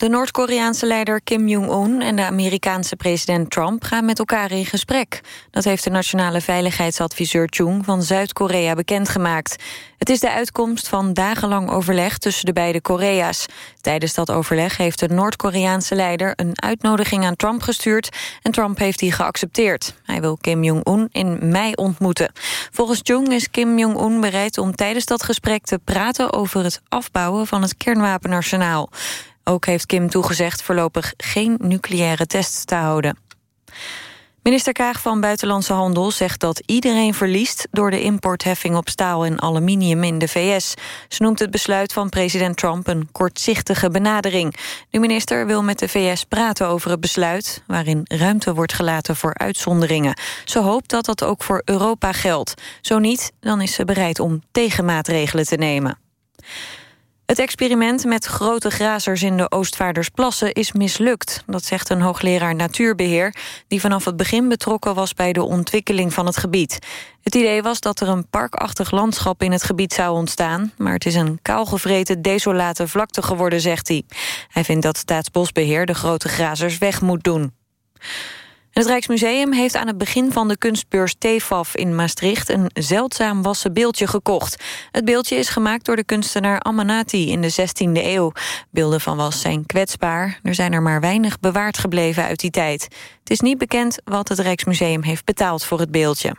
De Noord-Koreaanse leider Kim Jong-un en de Amerikaanse president Trump gaan met elkaar in gesprek. Dat heeft de nationale veiligheidsadviseur Chung van Zuid-Korea bekendgemaakt. Het is de uitkomst van dagenlang overleg tussen de beide Korea's. Tijdens dat overleg heeft de Noord-Koreaanse leider een uitnodiging aan Trump gestuurd en Trump heeft die geaccepteerd. Hij wil Kim Jong-un in mei ontmoeten. Volgens Chung is Kim Jong-un bereid om tijdens dat gesprek te praten over het afbouwen van het kernwapenarsenaal. Ook heeft Kim toegezegd voorlopig geen nucleaire tests te houden. Minister Kaag van Buitenlandse Handel zegt dat iedereen verliest... door de importheffing op staal en aluminium in de VS. Ze noemt het besluit van president Trump een kortzichtige benadering. De minister wil met de VS praten over het besluit... waarin ruimte wordt gelaten voor uitzonderingen. Ze hoopt dat dat ook voor Europa geldt. Zo niet, dan is ze bereid om tegenmaatregelen te nemen. Het experiment met grote grazers in de Oostvaardersplassen is mislukt. Dat zegt een hoogleraar natuurbeheer... die vanaf het begin betrokken was bij de ontwikkeling van het gebied. Het idee was dat er een parkachtig landschap in het gebied zou ontstaan... maar het is een kaalgevreten, desolate vlakte geworden, zegt hij. Hij vindt dat Staatsbosbeheer de grote grazers weg moet doen. Het Rijksmuseum heeft aan het begin van de kunstbeurs TEFAF in Maastricht een zeldzaam wassen beeldje gekocht. Het beeldje is gemaakt door de kunstenaar Amanati in de 16e eeuw. Beelden van was zijn kwetsbaar. Er zijn er maar weinig bewaard gebleven uit die tijd. Het is niet bekend wat het Rijksmuseum heeft betaald voor het beeldje.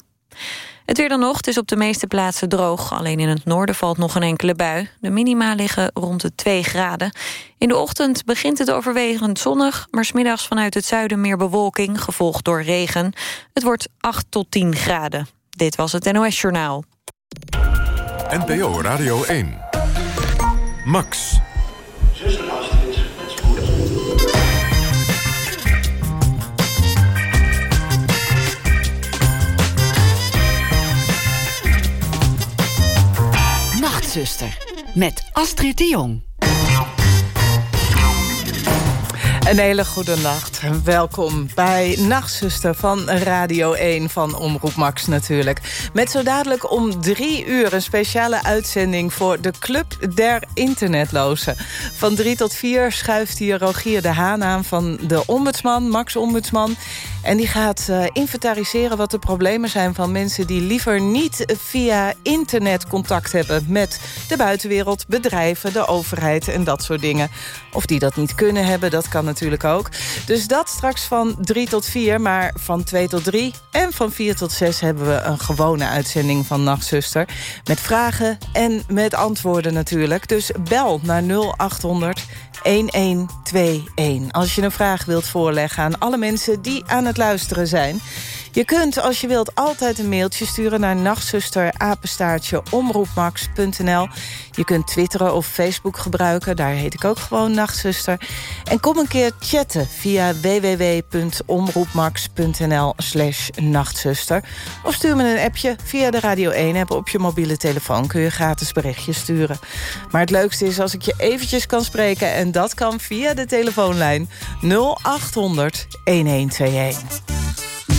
Het weer dan nog, het is op de meeste plaatsen droog. Alleen in het noorden valt nog een enkele bui. De minima liggen rond de 2 graden. In de ochtend begint het overwegend zonnig... maar smiddags vanuit het zuiden meer bewolking, gevolgd door regen. Het wordt 8 tot 10 graden. Dit was het NOS Journaal. NPO Radio 1. Max. Met Astrid de Jong. Een hele goede nacht. Welkom bij Nachtzuster van Radio 1 van Omroep Max natuurlijk. Met zo dadelijk om drie uur een speciale uitzending... voor de Club der Internetlozen. Van drie tot vier schuift hier Rogier de Haan aan van de Ombudsman, Max Ombudsman... En die gaat uh, inventariseren wat de problemen zijn van mensen... die liever niet via internet contact hebben met de buitenwereld... bedrijven, de overheid en dat soort dingen. Of die dat niet kunnen hebben, dat kan natuurlijk ook. Dus dat straks van 3 tot 4, maar van 2 tot 3... en van 4 tot 6 hebben we een gewone uitzending van Nachtzuster... met vragen en met antwoorden natuurlijk. Dus bel naar 0800 1121. Als je een vraag wilt voorleggen aan alle mensen die aan het luisteren zijn... Je kunt, als je wilt, altijd een mailtje sturen naar nachtzusterapenstaartje omroepmax.nl. Je kunt twitteren of Facebook gebruiken, daar heet ik ook gewoon Nachtzuster. En kom een keer chatten via www.omroepmax.nl slash nachtzuster. Of stuur me een appje via de Radio 1-app op je mobiele telefoon. Kun je gratis berichtjes sturen. Maar het leukste is als ik je eventjes kan spreken... en dat kan via de telefoonlijn 0800 1121.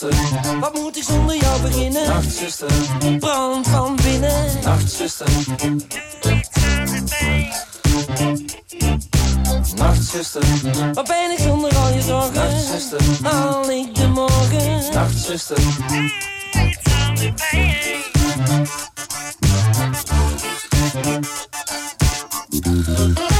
Nachtzuster, wat moet ik zonder jou beginnen? Nachtzuster, brand van binnen. Nachtzuster, doe iets aan de pijn. Nachtzuster, waar ben ik zonder al je zorgen? Nachtzuster, haal ik de morgen? Nachtzuster, Nachtzuster,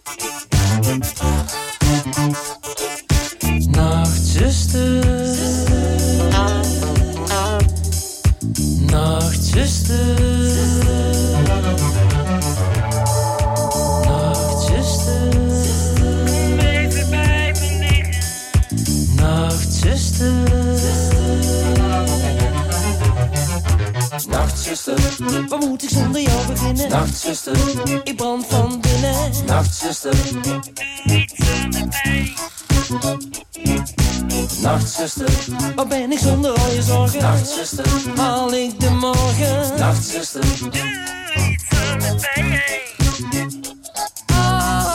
waar moet ik zonder jou beginnen? Nachtzuster, ik brand van binnen. Nachtzuster, Nachtzuster, waar ben ik zonder al je zorgen? Nachtzuster, haal ik de morgen? Nachtzuster,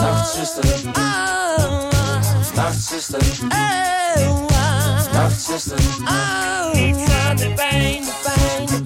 Nachtzuster, Nachtzuster, Nachtzuster, de pijn, de pijn, de pijn,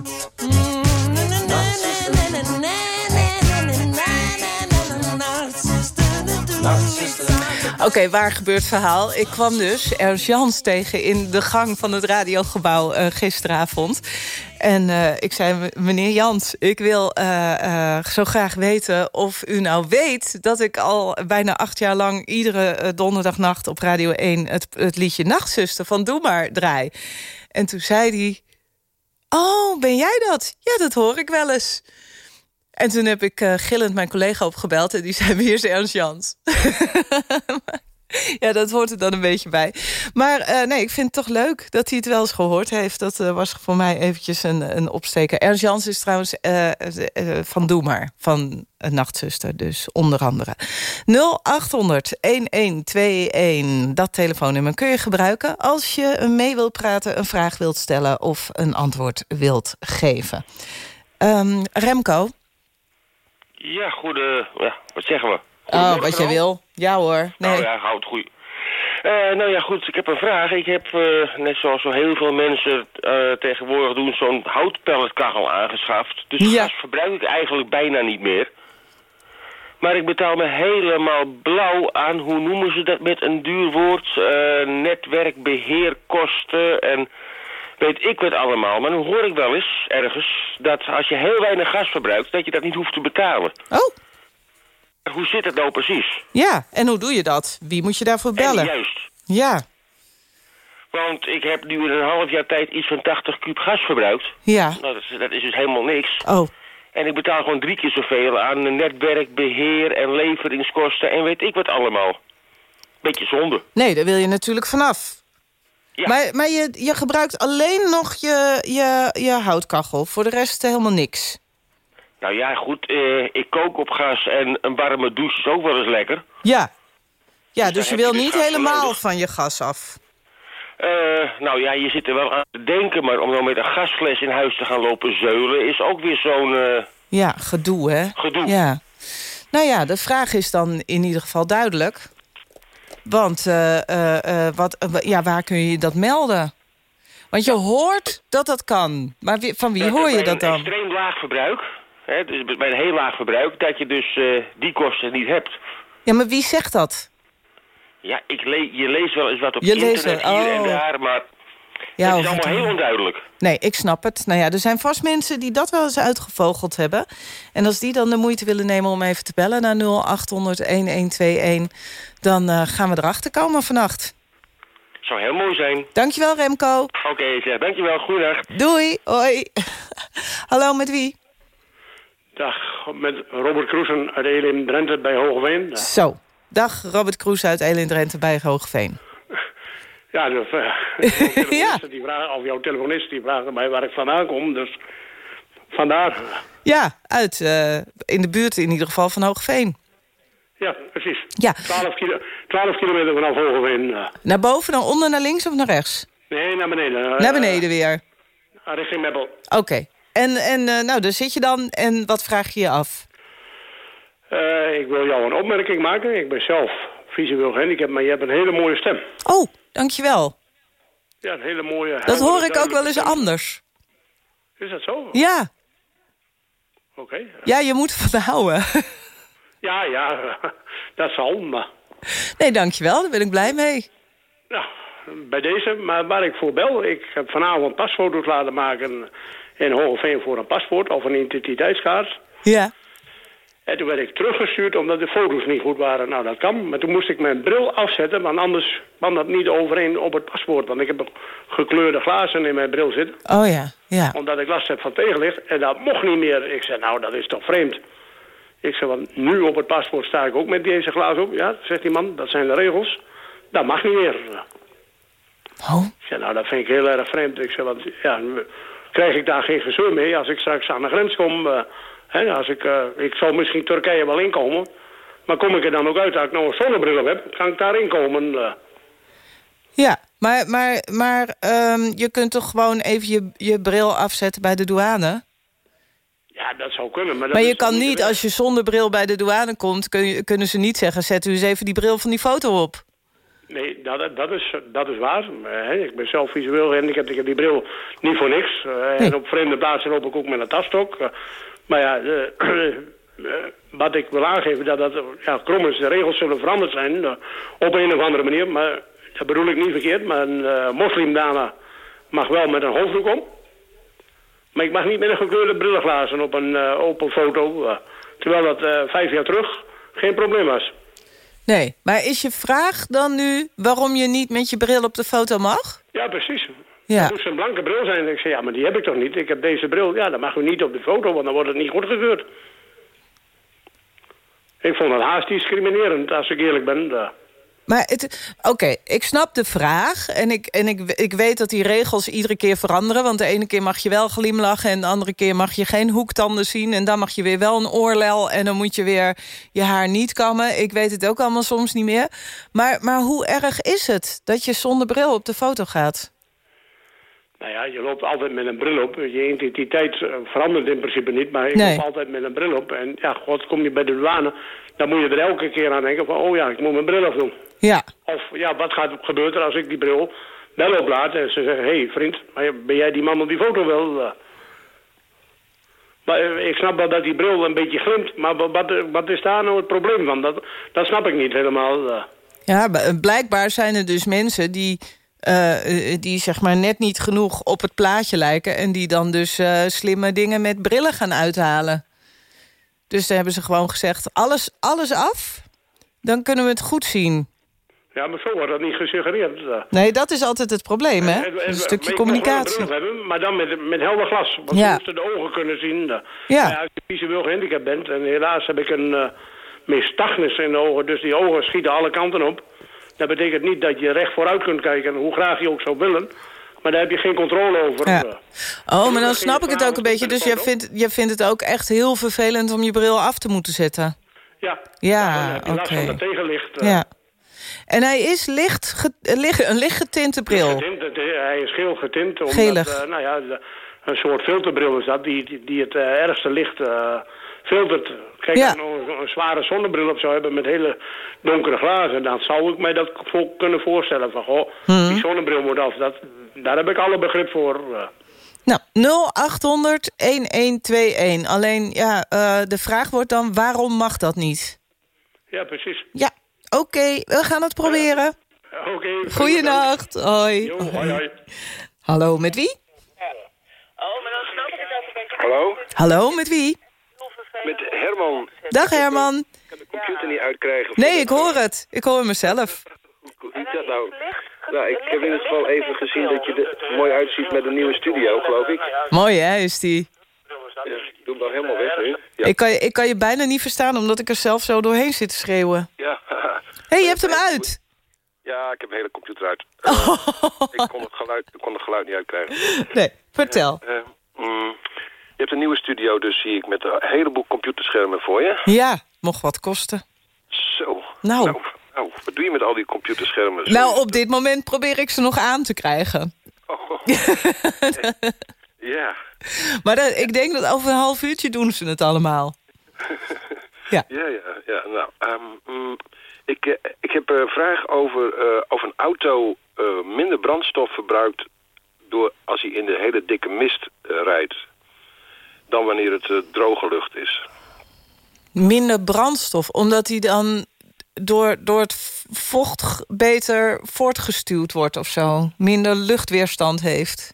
Oké, waar gebeurt verhaal? Ik kwam dus Ernst Jans tegen in de gang van het radiogebouw eh, gisteravond. En eh, ik zei, meneer Jans, ik wil eh, zo graag weten of u nou weet... dat ik al bijna acht jaar lang iedere donderdagnacht op Radio 1... het, het liedje Nachtzuster van Doe Maar draai. En toen zei hij... Oh, ben jij dat? Ja, dat hoor ik wel eens. En toen heb ik gillend mijn collega opgebeld... en die zei, wie is Ernst Jans? ja, dat hoort er dan een beetje bij. Maar eh, nee, ik vind het toch leuk dat hij het wel eens gehoord heeft. Dat eh, was voor mij eventjes een, een opsteker. Ernst Jans is trouwens eh, van Doe Maar, van Nachtzuster. Dus onder andere. 0800-1121, dat telefoonnummer kun je gebruiken... als je mee wilt praten, een vraag wilt stellen... of een antwoord wilt geven. Ehm, Remco, Ja, goede... Ja, wat zeggen we? Oh, Goedemorgen wat je wil. Ja hoor, nee. Nou ja, houd goed. Eh, nou ja, goed, ik heb een vraag. Ik heb, eh, net zoals zo heel veel mensen eh, tegenwoordig doen, zo'n houtpelletkachel aangeschaft. Dus Ja. gas verbruik ik eigenlijk bijna niet meer. Maar ik betaal me helemaal blauw aan, hoe noemen ze dat met een duur woord? Eh, netwerkbeheerkosten en weet ik wat allemaal. Maar dan hoor ik wel eens ergens dat als je heel weinig gas verbruikt, dat je dat niet hoeft te betalen. Oh, Hoe zit het nou precies? ja. En hoe doe je dat? Wie moet je daarvoor En bellen? juist. Ja, Want ik heb nu in een half jaar tijd iets van 80 kuub gas verbruikt. ja. Nou, dat is, dat is dus helemaal niks. Oh, En ik betaal gewoon drie keer zoveel aan netwerk, beheer en leveringskosten en weet ik wat allemaal. Beetje zonde. nee, daar wil je natuurlijk vanaf. Ja. Maar, maar je, je gebruikt alleen nog je, je, je houtkachel. Voor de rest helemaal niks. Nou ja, goed, eh, ik kook op gas en een warme douche is ook wel eens lekker. Ja. Ja, Dus dus je wil je niet dus helemaal nodig. van je gas af. Eh, nou ja, je zit er wel aan te denken, maar om dan met een gasfles in huis te gaan lopen zeulen is ook weer zo'n eh, Ja, gedoe, hè? gedoe. Ja. Nou ja, de vraag is dan in ieder geval duidelijk. Want wat, ja, waar kun je dat melden? Want je hoort dat dat kan. Maar wie- van wie hoor je dat dan? extreem laag verbruik, hè, dus bij een heel laag verbruik, dat je dus eh, die kosten niet hebt. Ja, maar wie zegt dat? Ja, ik le je leest wel eens wat op Je leest internet wel, hier en oh. daar, maar Ja, het is allemaal het- heel onduidelijk. Nee, ik snap het. Nou ja, er zijn vast mensen die dat wel eens uitgevogeld hebben. En als die dan de moeite willen nemen om even te bellen naar 0800-1121... dan eh, gaan we erachter komen vannacht. zou heel mooi zijn. Dankjewel, Remco. Oké, zeg, dankjewel. Goedendag. Doei. Hoi. Hallo, met wie? Dag, met Robert Kroesen uit Elim Drenthe bij Hogeveen. Zo. Dag, Robert Kroes uit Elin Drenthe bij Hoogveen. Ja, de, uh, Ja. die vragen, of jouw telefonist die vragen mij waar ik vandaan kom. Dus vandaar. Ja, uit, eh, in de buurt in ieder geval van Hoogveen. Ja, precies. Ja. 12, kilo, 12 kilometer vanaf Hogeveen. eh. Naar boven, naar onder, naar links of naar rechts? nee, naar beneden. Naar beneden weer. eh, richting Meppel. Oké. En, en eh, nou, daar zit je dan en wat vraag je je af? Eh, ik wil jou een opmerking maken. Ik ben zelf visueel gehandicapt, maar je hebt een hele mooie stem. Oh, dankjewel. Ja, een hele mooie... Dat hoor ik ook wel eens anders. Is dat zo? Ja, Oké. ja je moet ervan houden. Ja, ja, dat zal, maar... Nee, dankjewel, daar ben ik blij mee. Ja, bij deze, maar waar ik voor bel, ik heb vanavond pasfoto's laten maken in Hogeveen voor een paspoort of een identiteitskaart. Ja. En toen werd ik teruggestuurd omdat de foto's niet goed waren. Nou, dat kan, maar toen moest ik mijn bril afzetten, want anders kwam dat niet overeen op het paspoort. Want ik heb gekleurde glazen in mijn bril zitten, Oh ja, ja. omdat ik last heb van tegenlicht. En dat mocht niet meer. Ik zei, nou, dat is toch vreemd. Ik zei, want nu op het paspoort sta ik ook met deze glazen op. Ja, zegt die man, dat zijn de regels. Dat mag niet meer. Oh, Ik zei, nou, dat vind ik heel erg vreemd. Ik zei, want ja, krijg ik daar geen gezeur mee als ik straks aan de grens kom. eh, hè, als ik, eh, ik zou misschien Turkije wel inkomen. Maar kom ik er dan ook uit dat ik nou een zonnebril op heb, kan ik daar inkomen? eh. ja. Maar, maar, maar ehm, je kunt toch gewoon even je, je bril afzetten bij de douane? ja, dat zou kunnen. Maar, Maar je kan niet, als je zonder bril bij de douane komt... Kun je, kunnen ze niet zeggen, zet u eens even die bril van die foto op. Nee, dat, dat, is, dat is waar. Eh, ik ben zelf visueel gehandicapt. Ik heb die bril niet voor niks. Eh, En op vreemde plaatsen loop ik ook met een tasstok. Eh, maar ja, wat ik wil aangeven, dat dat, ja, krom is, de regels zullen veranderd zijn. op een of andere manier. Maar dat bedoel ik niet verkeerd. Maar een moslimdame mag wel met een hoofddoek om. Maar ik mag niet met een gekleurde brillenglazen op een open foto. terwijl dat vijf jaar terug geen probleem was. Nee, maar is je vraag dan nu waarom je niet met je bril op de foto mag? Ja, precies. Ja. Het moest een blanke bril zijn. Ik zei, ja, maar die heb ik toch niet? Ik heb deze bril. Ja, dan mag u niet op de foto, want dan wordt het niet goedgekeurd. Ik vond het haast discriminerend, als ik eerlijk ben. Eh, Maar oké, ik snap de vraag. En, ik, en ik, ik weet dat die regels iedere keer veranderen. Want de ene keer mag je wel glimlachen... en de andere keer mag je geen hoektanden zien. En dan mag je weer wel een oorlel... en dan moet je weer je haar niet kammen. Ik weet het ook allemaal soms niet meer. Maar, maar hoe erg is het dat je zonder bril op de foto gaat? Nou ja, je loopt altijd met een bril op. Je identiteit eh, verandert in principe niet, maar ik Nee. loop altijd met een bril op. En ja, god, kom je bij de douane, dan moet je er elke keer aan denken van... oh ja, ik moet mijn bril afdoen. Ja, Of ja, wat gaat er gebeuren als ik die bril wel oplaat en ze zeggen... hé hey, vriend, ben jij die man op die foto wel? Eh, Maar eh, ik snap wel dat die bril een beetje glimt, maar wa- wat, wat is daar nou het probleem van? Dat, dat snap ik niet helemaal. ja blijkbaar zijn er dus mensen die... eh, eh, die zeg maar net niet genoeg op het plaatje lijken... en die dan dus eh, slimme dingen met brillen gaan uithalen. Dus daar hebben ze gewoon gezegd, alles, alles af, dan kunnen we het goed zien. Ja, maar zo wordt dat niet gesuggereerd. Nee, dat is altijd het probleem, hè? En- en- Een stukje communicatie. hebben, maar dan met, met helder glas. Want Ja. ze moesten de ogen kunnen zien. eh. Ja. Maar als je visueel gehandicapt bent, en helaas heb ik een uh, in de ogen, dus die ogen schieten alle kanten op. Dat betekent niet dat je recht vooruit kunt kijken, hoe graag je ook zou willen. Maar daar heb je geen controle over. Ja. eh. Oh, maar dan snap je ik het ook een beetje. Dus jij foto? vindt, jij vindt het ook echt heel vervelend om je bril af te moeten zetten. Ja, Ja, je oké. het tegenlicht. eh. Ja. En hij is licht, ge- eh, licht, een lichtgetinte bril. Getint, het- hij is geel getint. Omdat, Gelig. nou ja, een soort filterbril is dat, die, die, het ergste licht filtert. Kijk, Ja. als ik nou een, een zware zonnebril op zou hebben met hele donkere glazen... dan zou ik mij dat vo- kunnen voorstellen van, goh, Hmm. die zonnebril moet af. Dat, daar heb ik alle begrip voor. eh. Nou, 0800 1121. Alleen, ja, eh, de vraag wordt dan, waarom mag dat niet? ja, precies. Ja, oké, we gaan het proberen. Oké. Goeienacht, hoi. Jo, hoi, hoi. Hallo, met wie? Hallo, Hallo, met wie? Met Herman. Dag Herman. Ik kan de computer niet uitkrijgen. Nee, ik hoor het. Ik hoor mezelf. Hoe is dat nou? Nou, ik heb in ieder geval even gezien dat je er mooi uitziet met een nieuwe studio, geloof ik. Mooi hè, is die. Ja, ik doe hem wel helemaal weg nu. Ja. Ik, kan je, ik kan je bijna niet verstaan omdat ik er zelf zo doorheen zit te schreeuwen. Ja. Hé, hey, je hebt hem uit. ja, ik heb een hele computer uit. Eh, ik, kon het geluid, ik kon het geluid niet uitkrijgen. Nee, vertel. Eh, mm, je hebt een nieuwe studio, dus zie ik met een heleboel computerschermen voor je. Ja, mocht wat kosten. Zo. Nou. nou. nou, wat doe je met al die computerschermen? Nou, op dit moment probeer ik ze nog aan te krijgen. Oh. ja. Maar dat- ik denk dat over een half uurtje doen ze het allemaal. Ja. Ja, ja, ja. Nou, ehm, mm, ik, eh, ik heb een vraag over eh, of een auto eh, minder brandstof verbruikt... Door, als hij in de hele dikke mist rijdt... dan wanneer het eh, droge lucht is. Minder brandstof, omdat hij dan door, door het vocht beter voortgestuwd wordt of zo. Minder luchtweerstand heeft.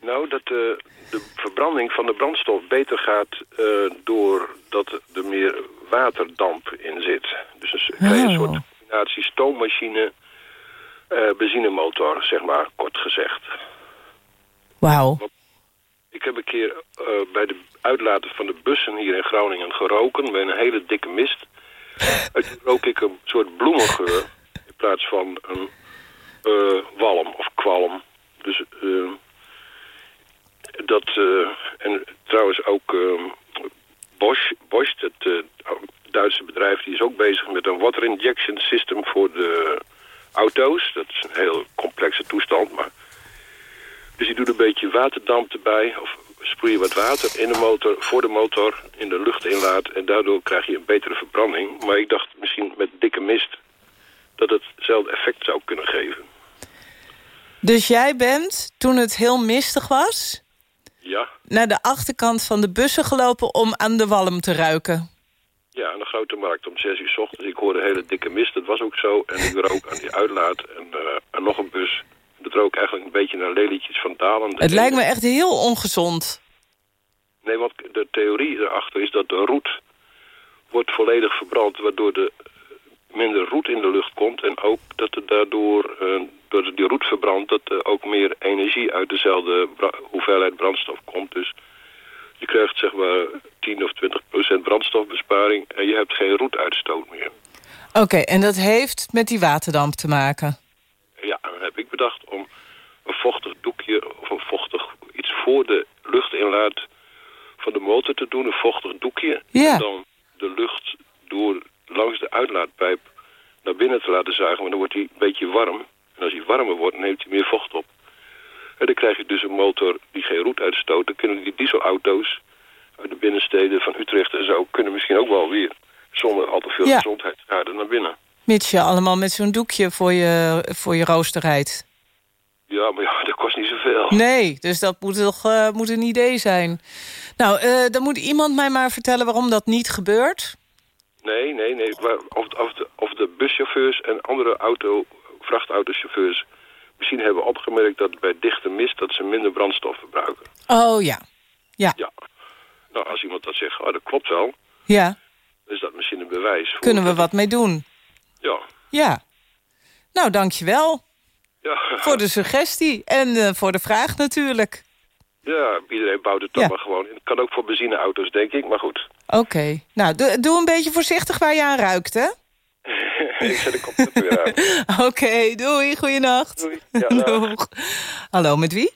Nou, dat de, de verbranding van de brandstof beter gaat... eh, doordat er meer waterdamp in zit. Dus een Oh. soort combinatie stoommachine... eh benzinemotor, zeg maar, kort gezegd. Wauw. Ik heb een keer eh, bij de uitlaten van de bussen hier in Groningen geroken... bij een hele dikke mist. En toen rook ik een soort bloemengeur... in plaats van een eh, walm of kwalm. Dus eh, dat... eh, en trouwens ook Bosch, Bosch, het Duitse bedrijf... die is ook bezig met een water injection system voor de auto's. Dat is een heel complexe toestand, maar... Dus die doet een beetje waterdamp erbij. Of sproei je wat water in de motor, voor de motor, in de lucht inlaat. En daardoor krijg je een betere verbranding. Maar ik dacht misschien met dikke mist dat het hetzelfde effect zou kunnen geven. Dus jij bent, toen het heel mistig was... Ja, naar de achterkant van de bussen gelopen om aan de walm te ruiken. ja, aan de grote markt om zes uur s ochtends. Ik hoorde hele dikke mist, dat was ook zo. En ik rook aan die uitlaat en, eh, en nog een bus. Dat rook eigenlijk een beetje naar lelietjes van Dalen. Het lijkt me echt heel ongezond. Nee, want de theorie erachter is dat de roet wordt volledig verbrand... waardoor er minder roet in de lucht komt... en ook dat er daardoor, eh, doordat die roet verbrandt... dat er ook meer energie uit dezelfde hoeveelheid brandstof komt. Dus je krijgt zeg maar 10 of 20 procent brandstofbesparing... en je hebt geen roetuitstoot meer. Oké, en dat heeft met die waterdamp te maken. Ja, dan heb ik bedacht om een vochtig doekje of een vochtig iets voor de luchtinlaat van de motor te doen, een vochtig doekje. En dan de lucht door langs de uitlaatpijp naar binnen te laten zuigen, want dan wordt hij een beetje warm. En als hij warmer wordt, neemt hij meer vocht op. En dan krijg je dus een motor die geen roet uitstoot. Dan kunnen die dieselauto's uit de binnensteden van Utrecht en zo... kunnen misschien ook wel weer zonder al te veel Ja. gezondheidsschade naar binnen. Mits je allemaal met zo'n doekje voor je, voor je rooster rijdt. Ja, maar ja, dat kost niet zoveel. Nee, dus dat moet toch eh, moet een idee zijn. Nou, eh, dan moet iemand mij maar vertellen waarom dat niet gebeurt. Nee, nee, nee. Of, of, de, of de buschauffeurs en andere auto, vrachtautochauffeurs misschien hebben opgemerkt dat bij dichte mist dat ze minder brandstof verbruiken. Oh ja, ja, Ja. Nou, als iemand dat zegt, oh, dat klopt wel, ja. is dat misschien een bewijs. voor Kunnen we wat mee doen? Ja. Ja. Nou, dankjewel Ja. voor de suggestie en eh, voor de vraag natuurlijk. ja, iedereen bouwt het dan Ja. maar gewoon in. Het kan ook voor benzineauto's, denk ik, maar goed. Oké, nou, doe, doe een beetje voorzichtig waar je aan ruikt, hè? ik zet de computer weer aan. Oké, doei, goeienacht. Doei. Ja. Doeg. Hallo, met wie?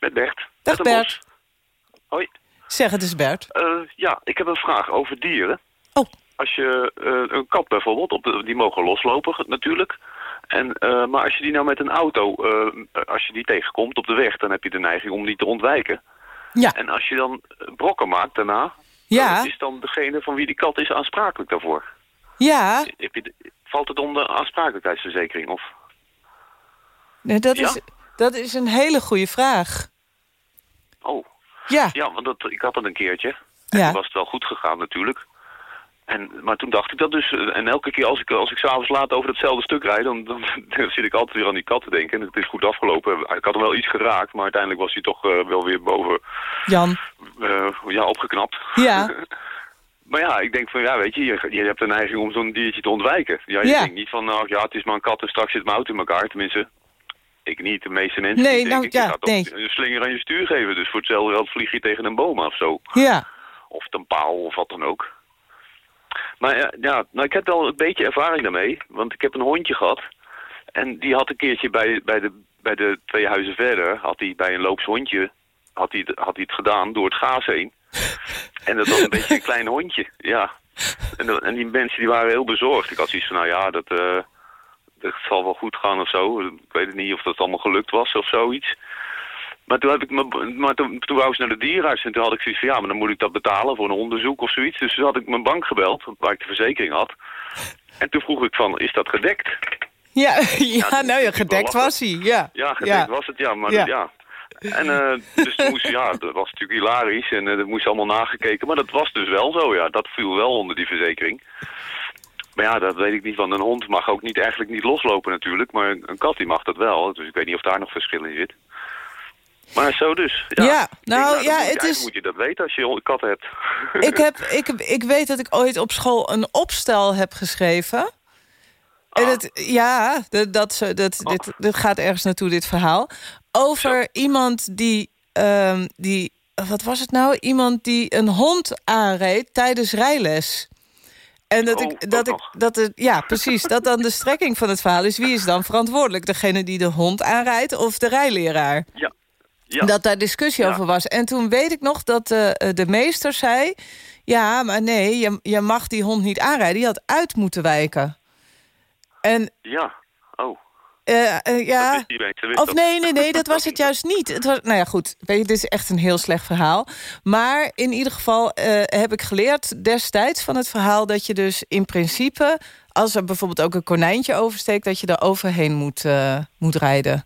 Met Bert. Dag Met Bert. bos. Hoi. Zeg het eens Bert. Eh, ja, ik heb een vraag over dieren. Oh. Als je eh, een kat bijvoorbeeld, op de, die mogen loslopen natuurlijk. En, eh, maar als je die nou met een auto, eh, als je die tegenkomt op de weg, dan heb je de neiging om die te ontwijken. Ja. En als je dan brokken maakt daarna, Ja. eh, is dan degene van wie die kat is aansprakelijk daarvoor? Ja, Heb je de- valt het onder aansprakelijkheidsverzekering? Of? nee, dat, Ja? is, dat is een hele goede vraag. Oh, Ja, ja, want dat, ik had het een keertje. En Ja. was het wel goed gegaan natuurlijk. En, maar toen dacht ik dat dus... eh, En elke keer als ik, als ik s'avonds laat over hetzelfde stuk rijd... Dan, dan, dan zit ik altijd weer aan die kat te denken. En het is goed afgelopen. Ik had hem wel iets geraakt, maar uiteindelijk was hij toch eh, wel weer boven... Jan. eh, ja, opgeknapt. Ja. Maar ja, ik denk van, ja, weet je, je, je hebt de neiging om zo'n diertje te ontwijken. Ja, je Ja. denkt niet van, nou ja, het is maar een kat en straks zit mijn auto in elkaar. Tenminste, ik niet, de meeste mensen Nee, niet, nou, ik. ja, je gaat toch nee. een slinger aan je stuur geven. Dus voor hetzelfde geld vlieg je tegen een boom of zo. Ja. Of een paal of wat dan ook. Maar ja, ja, nou, ik heb wel een beetje ervaring daarmee. Want ik heb een hondje gehad. En die had een keertje bij, bij, de, bij de twee huizen verder... had hij bij een loops hondje had hij, had hij het gedaan door het gaas heen. En dat was een beetje een klein hondje, ja. En, en die mensen die waren heel bezorgd. Ik had zoiets van, nou ja, dat, eh, dat zal wel goed gaan of zo. Ik weet het niet of dat allemaal gelukt was of zoiets. Maar toen, heb ik me, maar toen, toen wou ze naar de dierenarts en toen had ik zoiets van... ja, maar dan moet ik dat betalen voor een onderzoek of zoiets. Dus toen had ik mijn bank gebeld, waar ik de verzekering had. En toen vroeg ik van, is dat gedekt? Ja, ja, nou ja, gedekt was hij. Ja, Ja, gedekt was het, ja. Maar Ja. ja. En eh, dus toen moest, ja, dat was natuurlijk hilarisch en eh, dat moest allemaal nagekeken. Maar dat was dus wel zo, ja. Dat viel wel onder die verzekering. Maar ja, dat weet ik niet, want een hond mag ook niet, eigenlijk niet loslopen natuurlijk. Maar een een kat die mag dat wel, dus ik weet niet of daar nog verschil in zit. Maar zo dus. Ja, Ja, Ik denk, nou, dat ja, het is- moet je dat weten als je een kat hebt. Ik, heb, ik, ik weet dat ik ooit op school een opstel heb geschreven. En het, ja, dat, dat, dat, dit, dit gaat ergens naartoe, dit verhaal. Over iemand die, ehm, die... Wat was het nou? Iemand die een hond aanreed tijdens rijles. En dat Oh, ik, dat ook ik, dat het, ja, precies. Dat dan de strekking van het verhaal is. Wie is dan verantwoordelijk? Degene die de hond aanrijdt of de rijleraar? Ja. Ja. Dat daar discussie Ja. over was. En toen weet ik nog dat de, de meester zei... ja, maar nee, je, je mag die hond niet aanrijden. Die had uit moeten wijken. En Ja, oh. eh, eh, ja... Wist Of nee, nee, nee, dat was het juist niet. Het was, nou ja, goed. Weet je, dit is echt een heel slecht verhaal. Maar in ieder geval eh, heb ik geleerd destijds van het verhaal... dat je dus in principe, als er bijvoorbeeld ook een konijntje oversteekt... dat je er overheen moet, eh, moet rijden.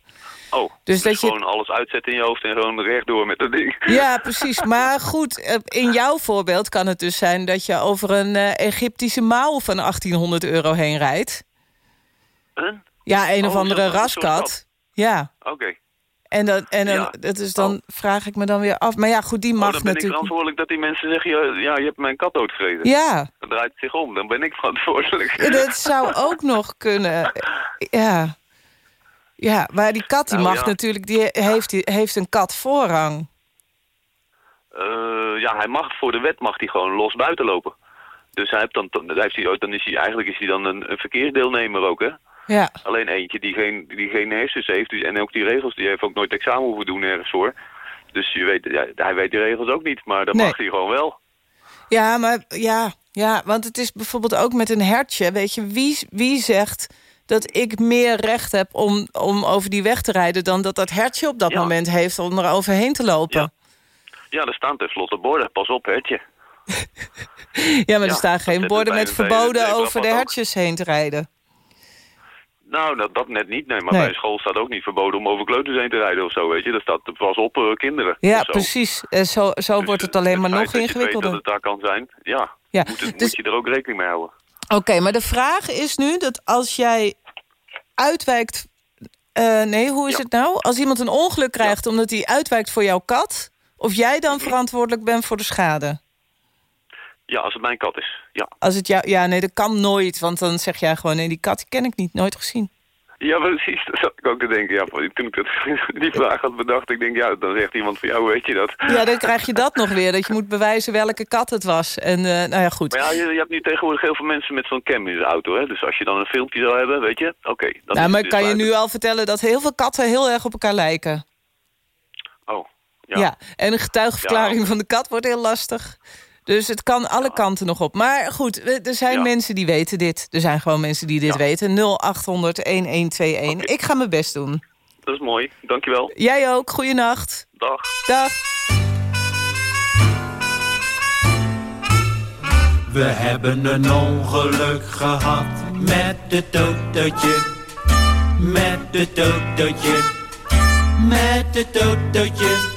Oh, Dus dus, dat je- gewoon alles uitzetten in je hoofd en gewoon rechtdoor met dat ding. Ja, precies. Maar goed, eh, in jouw voorbeeld kan het dus zijn... dat je over een eh, Egyptische mouw van 1800 euro heen rijdt. Huh? Ja, een of Oh, andere raskat. Ja, Oké. en, dan, en Ja. dat is dan vraag ik me dan weer af. Maar ja, goed, die Oh, mag dan ben ik natuurlijk... verantwoordelijk dat die mensen zeggen... Ja, ja, je hebt mijn kat doodgereden. Ja, Dan draait het zich om. Dan ben ik verantwoordelijk. Dat zou ook nog kunnen. Ja. Ja, maar die kat die Nou, mag ja. natuurlijk, die heeft, die heeft een kat voorrang. Eh, ja, hij mag voor de wet mag hij gewoon los buiten lopen. Dus hij heeft dan, dan, heeft hij, dan is hij, eigenlijk is hij dan een, een verkeersdeelnemer ook, hè? Ja, Alleen eentje die geen, die geen hersens heeft. Dus, en ook die regels, die heeft ook nooit examen hoeven doen ergens voor. Dus je weet, ja, hij weet die regels ook niet, maar dat Nee. mag hij gewoon wel. ja maar ja, ja, want het is bijvoorbeeld ook met een hertje. Weet je, wie, wie zegt dat ik meer recht heb om, om over die weg te rijden... dan dat dat hertje op dat Ja. moment heeft om er overheen te lopen? Ja. Ja, er staan tenslotte borden. Pas op, hertje. Ja, maar er staan geen borden met de verboden over de ook. hertjes heen te rijden. Nou, dat, dat net niet, nee. Maar Nee. bij school staat ook niet verboden om over kleuters heen te rijden of zo, weet je. Dat staat pas op eh, kinderen. Ja, precies. En zo zo Dus, wordt het eh, alleen maar nog ingewikkelder. dat het daar kan zijn, ja. Ja, Moet, het, dus- moet je er ook rekening mee houden. Oké, maar de vraag is nu dat als jij uitwijkt... eh, nee, hoe is Ja. het nou? Als iemand een ongeluk krijgt omdat hij uitwijkt voor jouw kat... of jij dan verantwoordelijk bent voor de schade? Ja, als het mijn kat is, ja. Als het jou, ja, nee, dat kan nooit. Want dan zeg jij gewoon, nee, die kat ken ik niet, nooit gezien. Ja, precies. Dat zat ik ook te denken. Ja, toen ik dat, die vraag had bedacht, ik denk, ja, dan zegt iemand van jou, weet je dat. Ja, dan krijg je dat nog weer. Dat je moet bewijzen welke kat het was. En eh, nou ja, goed. Maar ja, je, je hebt nu tegenwoordig heel veel mensen met zo'n cam in zijn auto, hè. Dus als je dan een filmpje zou hebben, weet je, oké. dan is nou, het maar dus kan je nu al vertellen dat heel veel katten heel erg op elkaar lijken? Oh, ja. Ja, en een getuigenverklaring Ja. van de kat wordt heel lastig. Dus het kan alle kanten nog op. Maar goed, er zijn Ja. mensen die weten dit. Er zijn gewoon mensen die dit Ja. weten. 0800-1121. Oké. Ik ga mijn best doen. Dat is mooi. Dankjewel. Jij ook. Goeienacht. Dag. Dag. We hebben een ongeluk gehad met het autootje. Met het autootje. Met het autootje.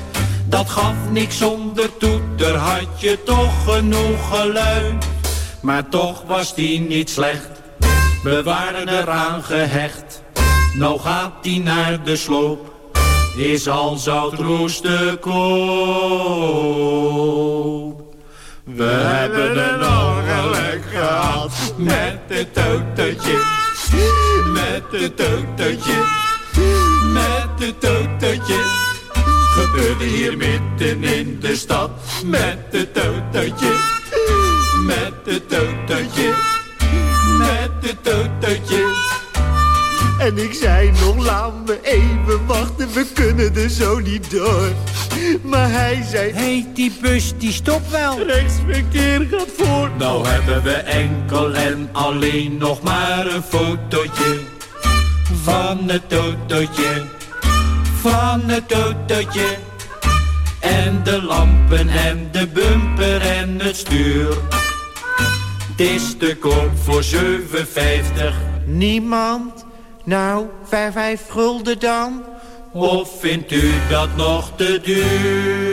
Dat gaf niks zonder toeter, had je toch genoeg geluid. Maar toch was die niet slecht, we waren eraan gehecht. Nou gaat die naar de sloop, is al zout roest te koop. We hebben een ongeluk gehad met het autootje, met het autootje, met het autootje. Gebeurde hier midden in de stad met het autootje, met het autootje, met het autootje. En ik zei nog, laat me even wachten, we kunnen er zo niet door. Maar hij zei, Heet die bus die stopt wel. rechtsverkeer gaat voor. Nou hebben we enkel en alleen nog maar een fotootje van het autootje, van het autootje. En de lampen en de bumper en het stuur. Het is te koop voor 7,50. Niemand? Nou, vijf, vijf gulden dan? Of vindt u dat nog te duur?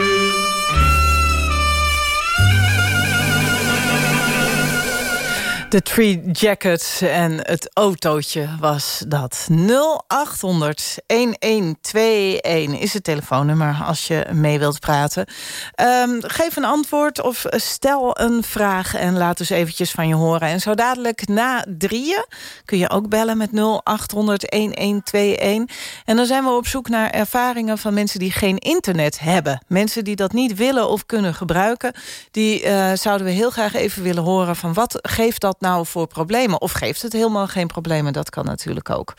De Three Jackets en het autootje was dat. 0800 1121 is het telefoonnummer als je mee wilt praten. Ehm, geef een antwoord of stel een vraag en laat dus eventjes van je horen. En zo dadelijk na drieën kun je ook bellen met 0800 1121. En dan zijn we op zoek naar ervaringen van mensen die geen internet hebben. Mensen die dat niet willen of kunnen gebruiken. Die eh, zouden we heel graag even willen horen van wat geeft dat nou voor problemen? Of geeft het helemaal geen problemen? Dat kan natuurlijk ook.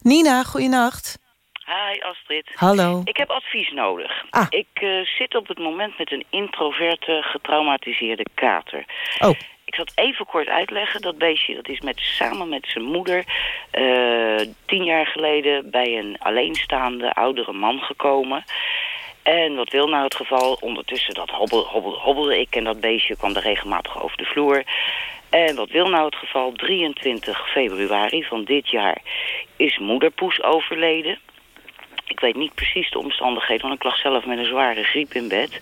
Nina, goeienacht. Hi Astrid. Hallo. Ik heb advies nodig. Ah. Ik eh, zit op het moment met een introverte, getraumatiseerde kater. Oh. Ik zal het even kort uitleggen. Dat beestje dat is met, samen met zijn moeder eh, tien jaar geleden bij een alleenstaande oudere man gekomen. En wat wil nou het geval? Ondertussen dat hobbel, hobbel, hobbelde ik en dat beestje kwam er regelmatig over de vloer. En wat wil nou het geval? 23 februari van dit jaar is moederpoes overleden. Ik weet niet precies de omstandigheden, want ik lag zelf met een zware griep in bed.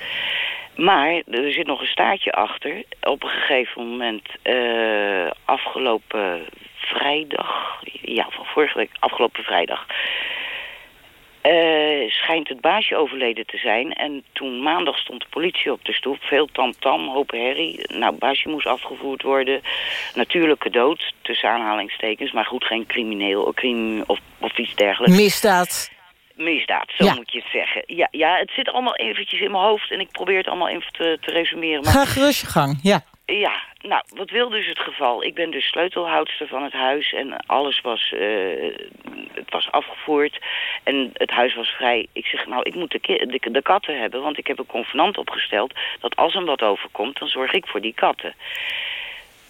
Maar er zit nog een staartje achter. Op een gegeven moment, eh, afgelopen vrijdag, ja, van vorige week, afgelopen vrijdag, eh, schijnt het baasje overleden te zijn. En toen maandag stond de politie op de stoep. Veel tamtam, hoop herrie. Nou, baasje moest afgevoerd worden. Natuurlijke dood, tussen aanhalingstekens. Maar goed, geen crimineel crim, of, of iets dergelijks. Misdaad. Misdaad, zo Ja. moet je het zeggen. Ja, ja, het zit allemaal eventjes in mijn hoofd en ik probeer het allemaal even te, te resumeren. Maar Ga gerust je gang, ja. Ja, nou, wat wil dus het geval? Ik ben dus sleutelhoudster van het huis en alles was, eh, het was afgevoerd en het huis was vrij. Ik zeg, nou, ik moet de, de, de katten hebben, want ik heb een convenant opgesteld dat als er wat overkomt, dan zorg ik voor die katten.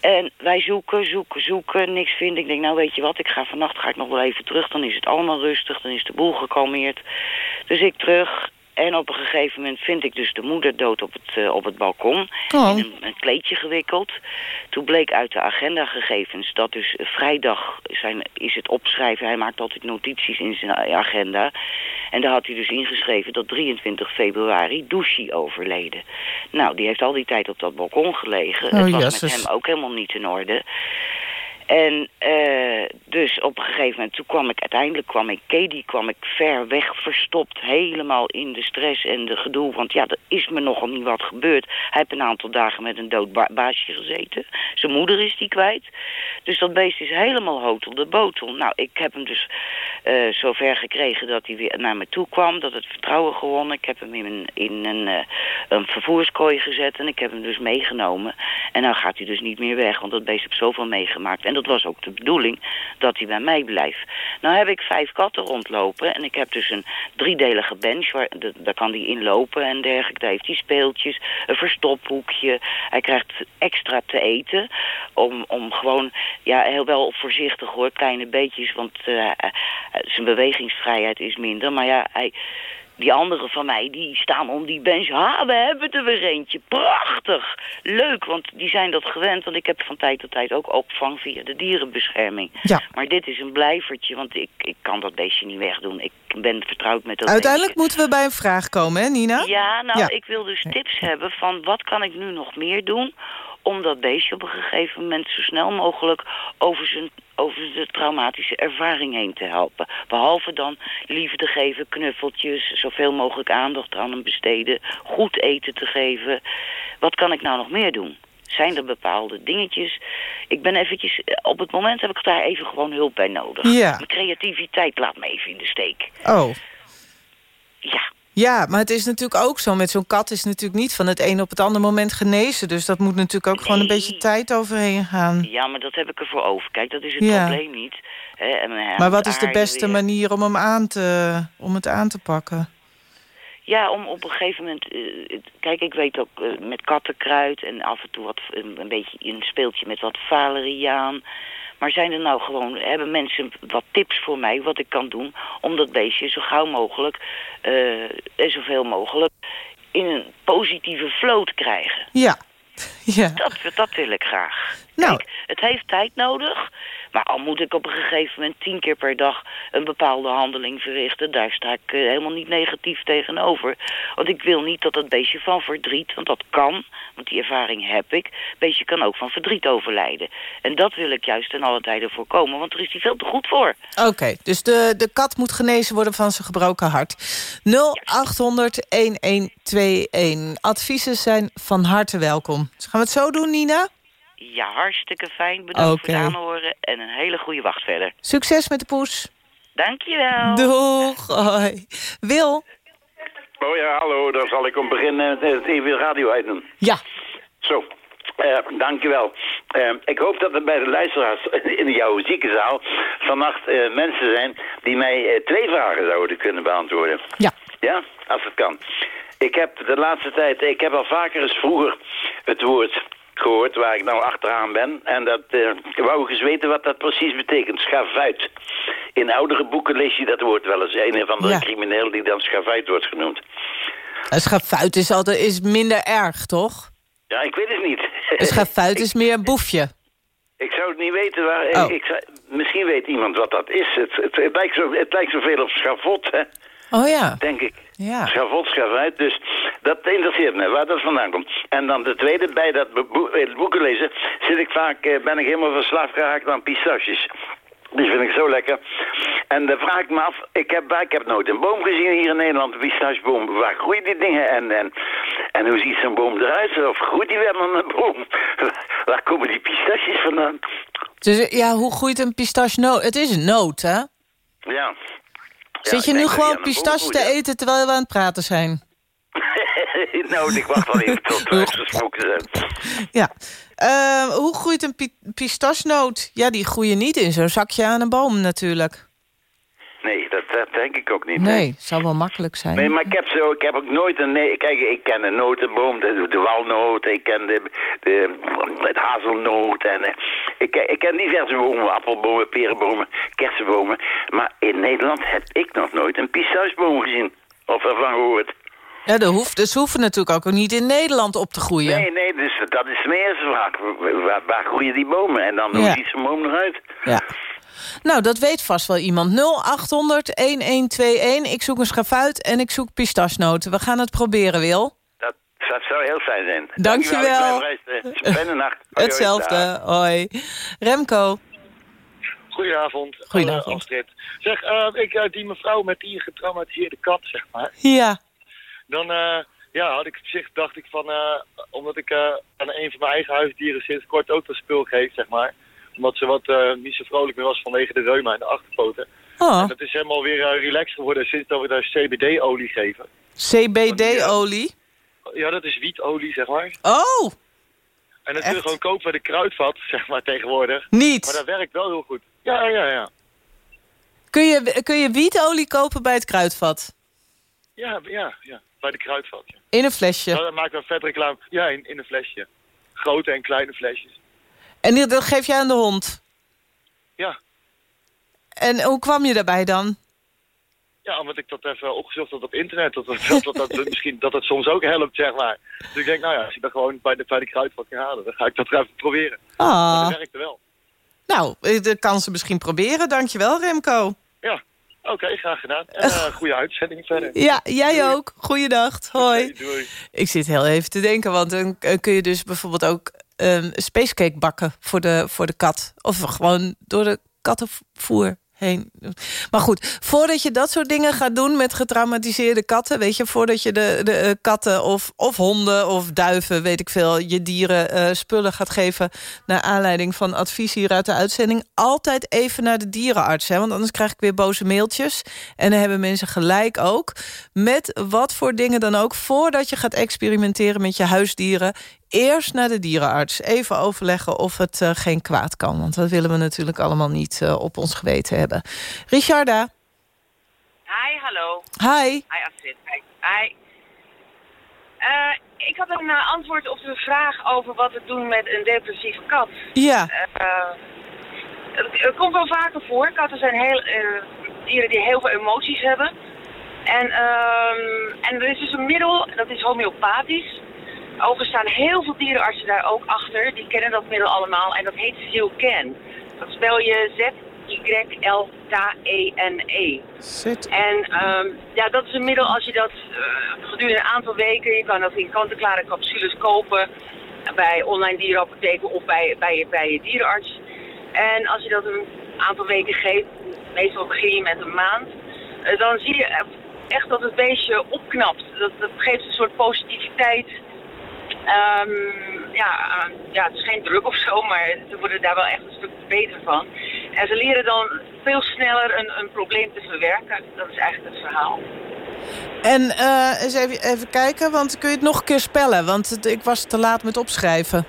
En wij zoeken, zoeken, zoeken, niks vinden. Ik denk, nou weet je wat, ik ga vannacht ga ik nog wel even terug. Dan is het allemaal rustig, dan is de boel gekalmeerd. Dus ik terug en op een gegeven moment vind ik dus de moeder dood op het, eh, op het balkon. Oh. In een, een kleedje gewikkeld. Toen bleek uit de agendagegevens dat dus vrijdag zijn, is het opschrijven. Hij maakt altijd notities in zijn agenda. En daar had hij dus ingeschreven dat 23 februari Douchy overleden. Nou, die heeft al die tijd op dat balkon gelegen. Oh, het was met hem ook helemaal niet in orde. En eh, dus op een gegeven moment, toen kwam ik uiteindelijk, kwam ik Katie, kwam ik ver weg verstopt, helemaal in de stress en de gedoe. Want ja, er is me nogal niet wat gebeurd. Hij heeft een aantal dagen met een dood ba- baasje gezeten. Zijn moeder is die kwijt. Dus dat beest is helemaal hotel de botel. Nou, ik heb hem dus eh zover gekregen dat hij weer naar me toe kwam. Dat het vertrouwen gewonnen. Ik heb hem in een, in een, eh, vervoerskooi gezet en ik heb hem dus meegenomen. En nou gaat hij dus niet meer weg, want dat beest heeft zoveel meegemaakt. Dat was ook de bedoeling, dat hij bij mij blijft. Nou heb ik vijf katten rondlopen en ik heb dus een driedelige bench. Waar, daar kan hij in lopen en dergelijke. Daar heeft hij speeltjes, een verstophoekje. Hij krijgt extra te eten om, om gewoon, ja, heel wel voorzichtig hoor, kleine beetjes. Want eh, eh, zijn bewegingsvrijheid is minder. Maar ja, hij... Die anderen van mij, die staan om die bench. Ha, we hebben er weer eentje. Prachtig. Leuk, want die zijn dat gewend. Want ik heb van tijd tot tijd ook opvang via de dierenbescherming. Ja. Maar dit is een blijvertje, want ik, ik kan dat beestje niet wegdoen. Ik ben vertrouwd met dat Uiteindelijk moeten we bij een vraag komen, hè Nina? ja, nou, Ja. ik wil dus tips hebben van wat kan ik nu nog meer doen... om dat beestje op een gegeven moment zo snel mogelijk over zijn over de traumatische ervaring heen te helpen. Behalve dan liefde geven, knuffeltjes, zoveel mogelijk aandacht aan hem besteden, goed eten te geven. Wat kan ik nou nog meer doen? Zijn er bepaalde dingetjes? Ik ben eventjes, op het moment heb ik daar even gewoon hulp bij nodig. Ja. Mijn creativiteit laat me even in de steek. Oh. Ja. Ja, maar het is natuurlijk ook zo. Met zo'n kat is natuurlijk niet van het een op het andere moment genezen. Dus dat moet natuurlijk ook gewoon een beetje tijd overheen gaan. Ja, maar dat heb ik ervoor over. Kijk, dat is het Ja. probleem niet. Hè, en, eh, Maar wat is de beste weer. manier om, hem aan te, om het aan te pakken? Ja, om op een gegeven moment... eh, kijk, ik weet ook eh, met kattenkruid en af en toe wat, een, een beetje een speeltje met wat valeriaan. Maar zijn er nou gewoon, hebben mensen wat tips voor mij wat ik kan doen om dat beestje zo gauw mogelijk eh, en zoveel mogelijk in een positieve flow te krijgen? Ja. Ja. Dat, dat wil ik graag. Nou. Kijk, het heeft tijd nodig. Maar al moet ik op een gegeven moment tien keer per dag een bepaalde handeling verrichten, daar sta ik eh, helemaal niet negatief tegenover. Want ik wil niet dat dat beestje van verdriet, want dat kan, want die ervaring heb ik, beestje kan ook van verdriet overlijden. En dat wil ik juist ten alle tijden voorkomen, want er is die veel te goed voor. Oké, dus de, de kat moet genezen worden van zijn gebroken hart. 0800-1121. Adviezen zijn van harte welkom. Gaan we het zo doen, Nina? Ja, hartstikke fijn. Bedankt voor het aanhoren en een hele goede wacht verder. Succes met de poes. Dankjewel. Doeg. Hoi. Wil? Oh ja, hallo, dan zal ik om beginnen met het even radio uitdoen. Ja. Zo, eh, dankjewel. Eh, ik hoop dat er bij de luisteraars in jouw ziekenzaal vannacht eh, mensen zijn die mij eh, twee vragen zouden kunnen beantwoorden. Ja. Ja, als het kan. Ik heb de laatste tijd, ik heb al vaker eens vroeger het woord gehoord waar ik nou achteraan ben. En dat, eh, ik wou ik eens weten wat dat precies betekent. Schavuit. In oudere boeken lees je dat woord wel eens. Een of andere Ja. crimineel die dan schavuit wordt genoemd. Een schafuit is, altijd, is minder erg, toch? Ja, ik weet het niet. Een schafuit is meer een boefje. Ik zou het niet weten waar. Oh. Ik misschien weet iemand wat dat is. Het, het, het, lijkt, zo, het lijkt zoveel op schavot, hè? Oh ja. Denk ik. Ja. Schavot, schavuit. Dus dat interesseert me, waar dat vandaan komt. En dan de tweede, bij dat be- boe- eh, boeken lezen... Zit ik vaak, eh, ben ik helemaal verslaafd geraakt aan pistaches. Die vind ik zo lekker. En dan vraag ik me af, ik heb, ik heb nooit een boom gezien hier in Nederland, een pistacheboom. Waar groeien die dingen en, en, en hoe ziet zo'n boom eruit? Of groeit die wel aan een boom? Waar komen die pistaches vandaan? Dus ja, hoe groeit een pistache? Het is een noot, hè? Zit je nu gewoon pistache te eten terwijl we aan het praten zijn? nou, ik wacht wel even tot we uitgesproken zijn. Ja. Eh, hoe groeit een pi pistachenoot? Ja, die groeien niet in zo'n zakje aan een boom natuurlijk. Dat, denk ik ook niet. Nee, zou wel makkelijk zijn. Nee, maar ik heb, zo, ik heb ook nooit een... Nee, kijk, ik ken de notenboom, de, de walnoot, ik ken de, de, het hazelnoot. En, eh, ik, ik ken diverse bomen, appelbomen, perenbomen, kersenbomen. Maar in Nederland heb ik nog nooit een pistausboom gezien. Of ervan gehoord. Ja, dat hoeft, dus ze hoeven natuurlijk ook niet in Nederland op te groeien. Nee, nee, dus dat is mijn eerste vraag. Waar, waar groeien die bomen? En dan hoe Ja. ziet zo'n boom eruit? Ja. Nou, dat weet vast wel iemand. 0800-1121. Ik zoek een schafuit en ik zoek pistachenoten. We gaan het proberen, Wil. Dat, dat zou heel fijn zijn. Dankjewel. Dankjewel. nacht. Hetzelfde. Hoi. Remco. Goedenavond. Goedenavond. Astrid. Zeg, eh, ik, eh, die mevrouw met die getraumatiseerde kat, zeg maar. Ja. Dan eh, ja, had ik op zich dacht ik van, eh, omdat ik eh, aan een van mijn eigen huisdieren sinds kort ook dat spul geef, zeg maar. Omdat ze wat eh, niet zo vrolijk meer was vanwege de reuma in de achterpoten. Oh. En dat is helemaal weer eh, relaxed geworden sinds dat we daar CBD-olie geven. CBD-olie? Ja, dat is wietolie, zeg maar. Oh! En dat kun je gewoon kopen bij de kruidvat, zeg maar, tegenwoordig. Niet? Maar dat werkt wel heel goed. Ja, ja, ja. Kun je, kun je wietolie kopen bij het kruidvat? Ja, ja, ja. Bij de kruidvat. Ja. In een flesje? Nou, dat maakt wel vet reclame. Ja, in, in een flesje. Grote en kleine flesjes. En die- dat geef je aan de hond? Ja. En hoe kwam je daarbij dan? Ja, omdat ik dat even opgezocht had op internet. Dat dat, dat, dat, dat misschien dat het soms ook helpt, zeg maar. Dus ik denk, nou ja, als je dat gewoon bij de, bij de kruidvat kan halen, dan ga ik dat even proberen. Ah. Dat werkte wel. Nou, eh, dat kan ze misschien proberen. Dankjewel, Remco. Ja, oké, graag gedaan. En uh, goede uitzending verder. Ja, jij ook. Goeiedag. Hoi. doei. Ik zit heel even te denken, want dan eh, kun je dus bijvoorbeeld ook um, spacecake bakken voor de, voor de kat. Of gewoon door de kattenvoer heen. Maar goed, voordat je dat soort dingen gaat doen met getraumatiseerde katten... weet je, voordat je de, de uh, katten of, of honden of duiven, weet ik veel... je dieren uh, spullen gaat geven naar aanleiding van advies hier uit de uitzending... altijd even naar de dierenarts, hè, want anders krijg ik weer boze mailtjes. En dan hebben mensen gelijk ook. Met wat voor dingen dan ook, voordat je gaat experimenteren met je huisdieren eerst naar de dierenarts. Even overleggen of het uh, geen kwaad kan. Want dat willen we natuurlijk allemaal niet uh, op ons geweten hebben. Richarda. Hi, hallo. Hi. Hi, Astrid. Hi. Hi. Uh, ik had een antwoord op de vraag over wat we doen met een depressieve kat. Ja. het, het, komt wel vaker voor. Katten zijn heel, dieren die heel veel emoties hebben. En, en er is dus een middel, dat is homeopathisch. Overigens staan heel veel dierenartsen daar ook achter. Die kennen dat middel allemaal. En dat heet Zilken. Dat spel je Z-Y-L-K-E-N-E. Zit. En um, ja, dat is een middel als je dat uh, gedurende een aantal weken... je kan dat in kant-en-klare capsules kopen... bij online dierenapotheken of bij, bij, bij je dierenarts. En als je dat een aantal weken geeft... meestal begin je met een maand... Uh, dan zie je echt dat het beestje opknapt. Dat, dat geeft een soort positiviteit... Um, ja, uh, ja, het is geen druk of zo, maar ze worden daar wel echt een stuk beter van. En ze leren dan veel sneller een, een probleem te verwerken. Dat is eigenlijk het verhaal. En uh, eens even, even kijken, want kun je het nog een keer spellen? Want het, ik was te laat met opschrijven.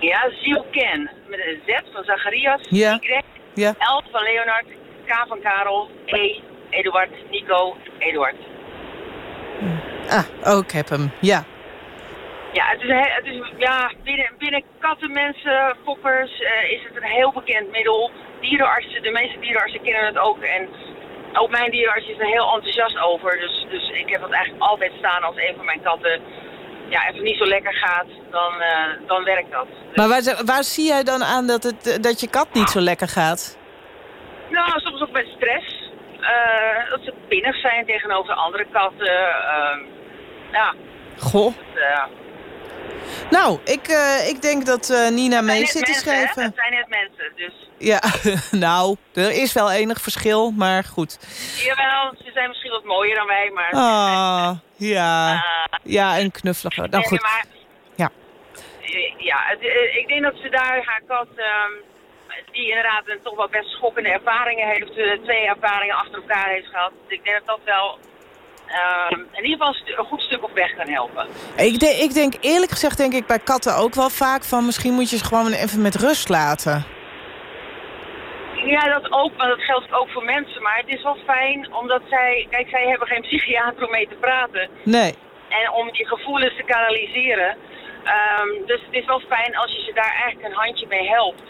Ja, Zielken. Met een Z van Zacharias, ja. Y, ja. L van Leonard, K van Karel, E, Eduard, Nico, Eduard. Ah, oh, ik heb hem. Ja. Ja, het is, het is ja, binnen, binnen katten, mensen, fokkers uh, is het een heel bekend middel. Dierenartsen, de meeste dierenartsen kennen het ook. En ook mijn dierenarts is er heel enthousiast over. Dus, dus ik heb dat eigenlijk altijd staan als een van mijn katten ja, even niet zo lekker gaat, dan, uh, dan werkt dat. Dus, maar waar, waar zie jij dan aan dat, het, dat je kat niet zo lekker gaat? Nou, soms ook met stress. Uh, dat ze pinnig zijn tegenover andere katten. ja. Goh. Dat, nou, ik, uh, ik denk dat uh, Nina mee zit te schrijven. Het zijn net mensen, dus... Ja, nou, er is wel enig verschil, maar goed. Jawel, ze zijn misschien wat mooier dan wij, maar... Ah, ja. Uh, ja, en knuffeliger. Nou goed. Maar, ja. Ja, het, ik denk dat ze daar haar kat... Um, die inderdaad een toch wel best schokkende ervaringen heeft... twee ervaringen achter elkaar heeft gehad. Dus ik denk dat dat wel uh, in ieder geval een goed stuk op weg kan helpen. Ik, de, ik denk eerlijk gezegd denk ik bij katten ook wel vaak van... misschien moet je ze gewoon even met rust laten. Ja, dat ook, maar dat geldt ook voor mensen. Maar het is wel fijn, omdat zij... Kijk, zij hebben geen psychiater om mee te praten. Nee. En om die gevoelens te kanaliseren. Um, dus het is wel fijn als je ze daar eigenlijk een handje mee helpt.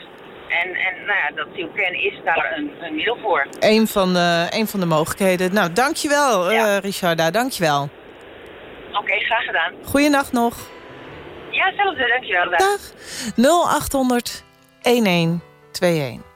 En, en nou ja, dat Zielken is daar een, een middel voor. Eén van de, een van de mogelijkheden. Nou, dankjewel, ja. uh, Richarda. Dankjewel. Oké, okay, graag gedaan. Goeienacht nog. Ja, hetzelfde. Dankjewel. Dag. 0800 1121.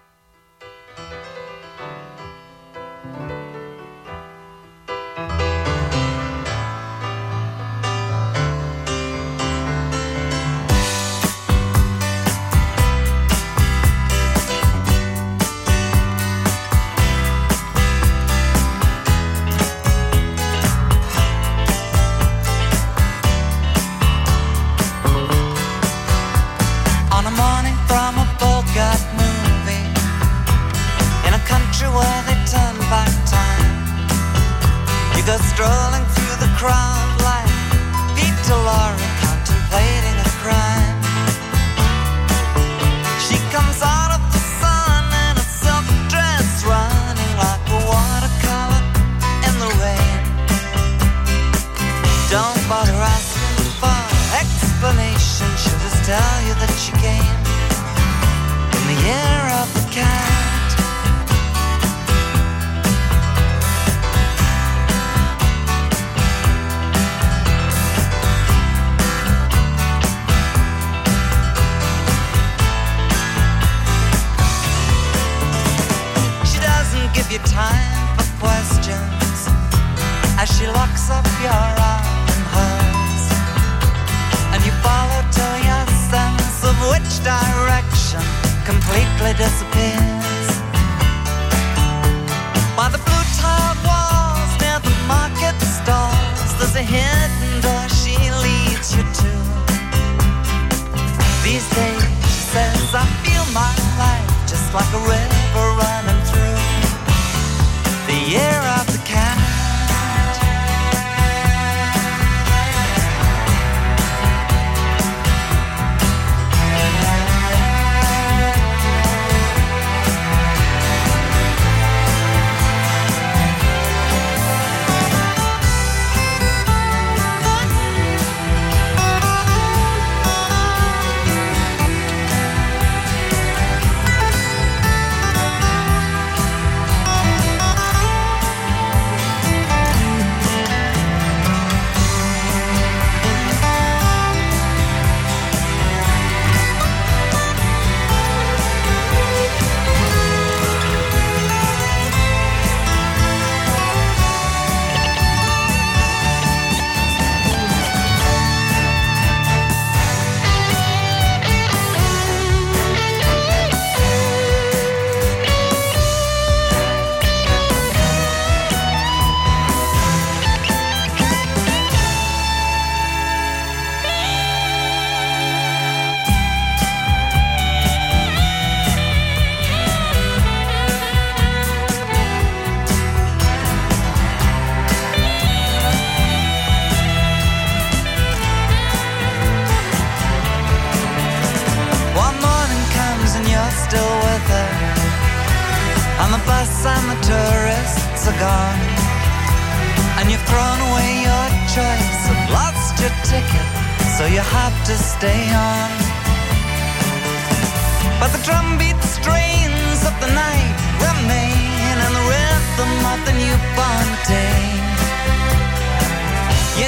Like a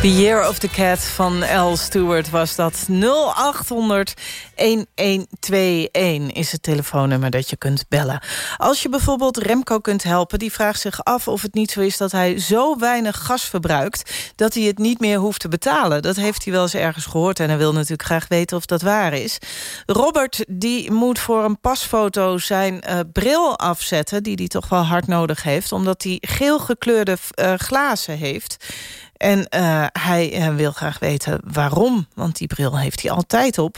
The Year of the Cat van L. Stewart was dat. 0800 1121 is het telefoonnummer dat je kunt bellen. Als je bijvoorbeeld Remco kunt helpen... die vraagt zich af of het niet zo is dat hij zo weinig gas verbruikt... dat hij het niet meer hoeft te betalen. Dat heeft hij wel eens ergens gehoord... en hij wil natuurlijk graag weten of dat waar is. Robert die moet voor een pasfoto zijn eh, bril afzetten... die hij toch wel hard nodig heeft... omdat hij geel gekleurde eh, glazen heeft... En uh, hij uh, wil graag weten waarom, want die bril heeft hij altijd op.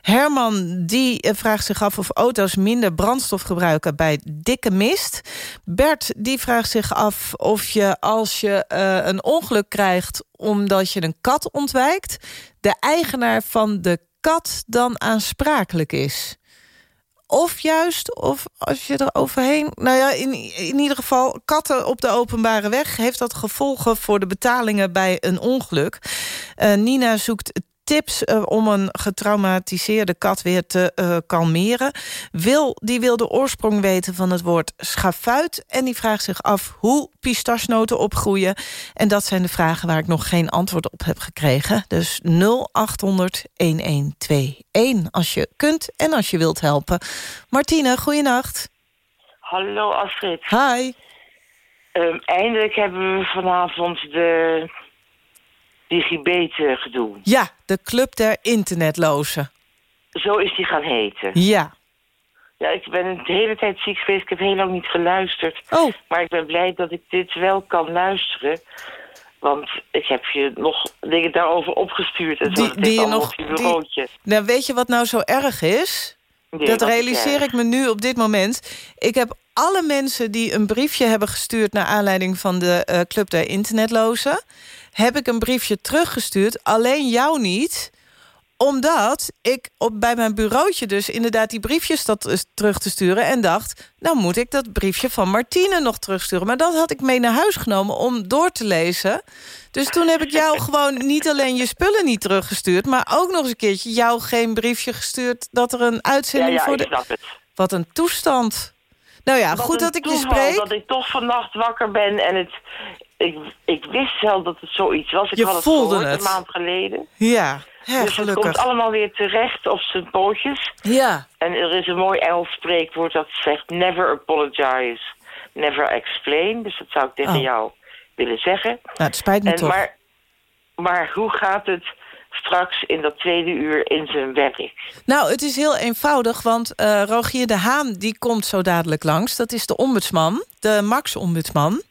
Herman die uh, vraagt zich af of auto's minder brandstof gebruiken bij dikke mist. Bert die vraagt zich af of je als je een ongeluk krijgt... omdat je een kat ontwijkt... de eigenaar van de kat dan aansprakelijk is. Of juist, of als je er overheen... Nou ja, in, in ieder geval, katten op de openbare weg... heeft dat gevolgen voor de betalingen bij een ongeluk. Uh, Nina zoekt tips eh, om een getraumatiseerde kat weer te eh, kalmeren. Wil, die wil de oorsprong weten van het woord schafuit... en die vraagt zich af hoe pistachenoten opgroeien. En dat zijn de vragen waar ik nog geen antwoord op heb gekregen. Dus 0800 1121 als je kunt en als je wilt helpen. Martine, goeienacht. Hallo Astrid. Hi. Ehm, eindelijk hebben we vanavond de digibet eh, gedoe. Ja, de Club der Internetlozen. Zo is die gaan heten. Ja. Ja, ik ben de hele tijd ziek geweest. Ik heb heel lang niet geluisterd. Oh. Maar ik ben blij dat ik dit wel kan luisteren. Want ik heb je nog dingen daarover opgestuurd. En zo. Die, je nog... Op je bureautje. Die, nou, weet je wat nou zo erg is? Nee, dat realiseer ik me nu op dit moment. Ik heb alle mensen die een briefje hebben gestuurd... naar aanleiding van de eh, Club der Internetlozen... heb ik een briefje teruggestuurd. Alleen jou niet omdat ik op, bij mijn bureautje dus inderdaad die briefjes eh, terug te sturen... en dacht, nou moet ik dat briefje van Martine nog terugsturen. Maar dat had ik mee naar huis genomen om door te lezen. Dus toen heb ik jou gewoon niet alleen je spullen niet teruggestuurd... maar ook nog eens een keertje jou geen briefje gestuurd... dat er een uitzending ja, voor ik de... snap het. Wat een toestand. Nou ja, Wat goed dat ik je spreek. dat ik toch vannacht wakker ben en het... Ik, ik wist wel dat het zoiets was. Ik Je had het voelde gehoord het. een maand geleden. Ja, hè, dus het gelukkig. komt allemaal weer terecht op zijn pootjes. Ja. En er is een mooi Engels spreekwoord dat zegt... never apologize, never explain. Dus dat zou ik tegen Oh. jou willen zeggen. Nou, het spijt me en, toch. Maar, maar hoe gaat het straks in dat tweede uur in zijn werk? Nou, het is heel eenvoudig, want eh, Rogier de Haan die komt zo dadelijk langs. Dat is de ombudsman, de Max-ombudsman.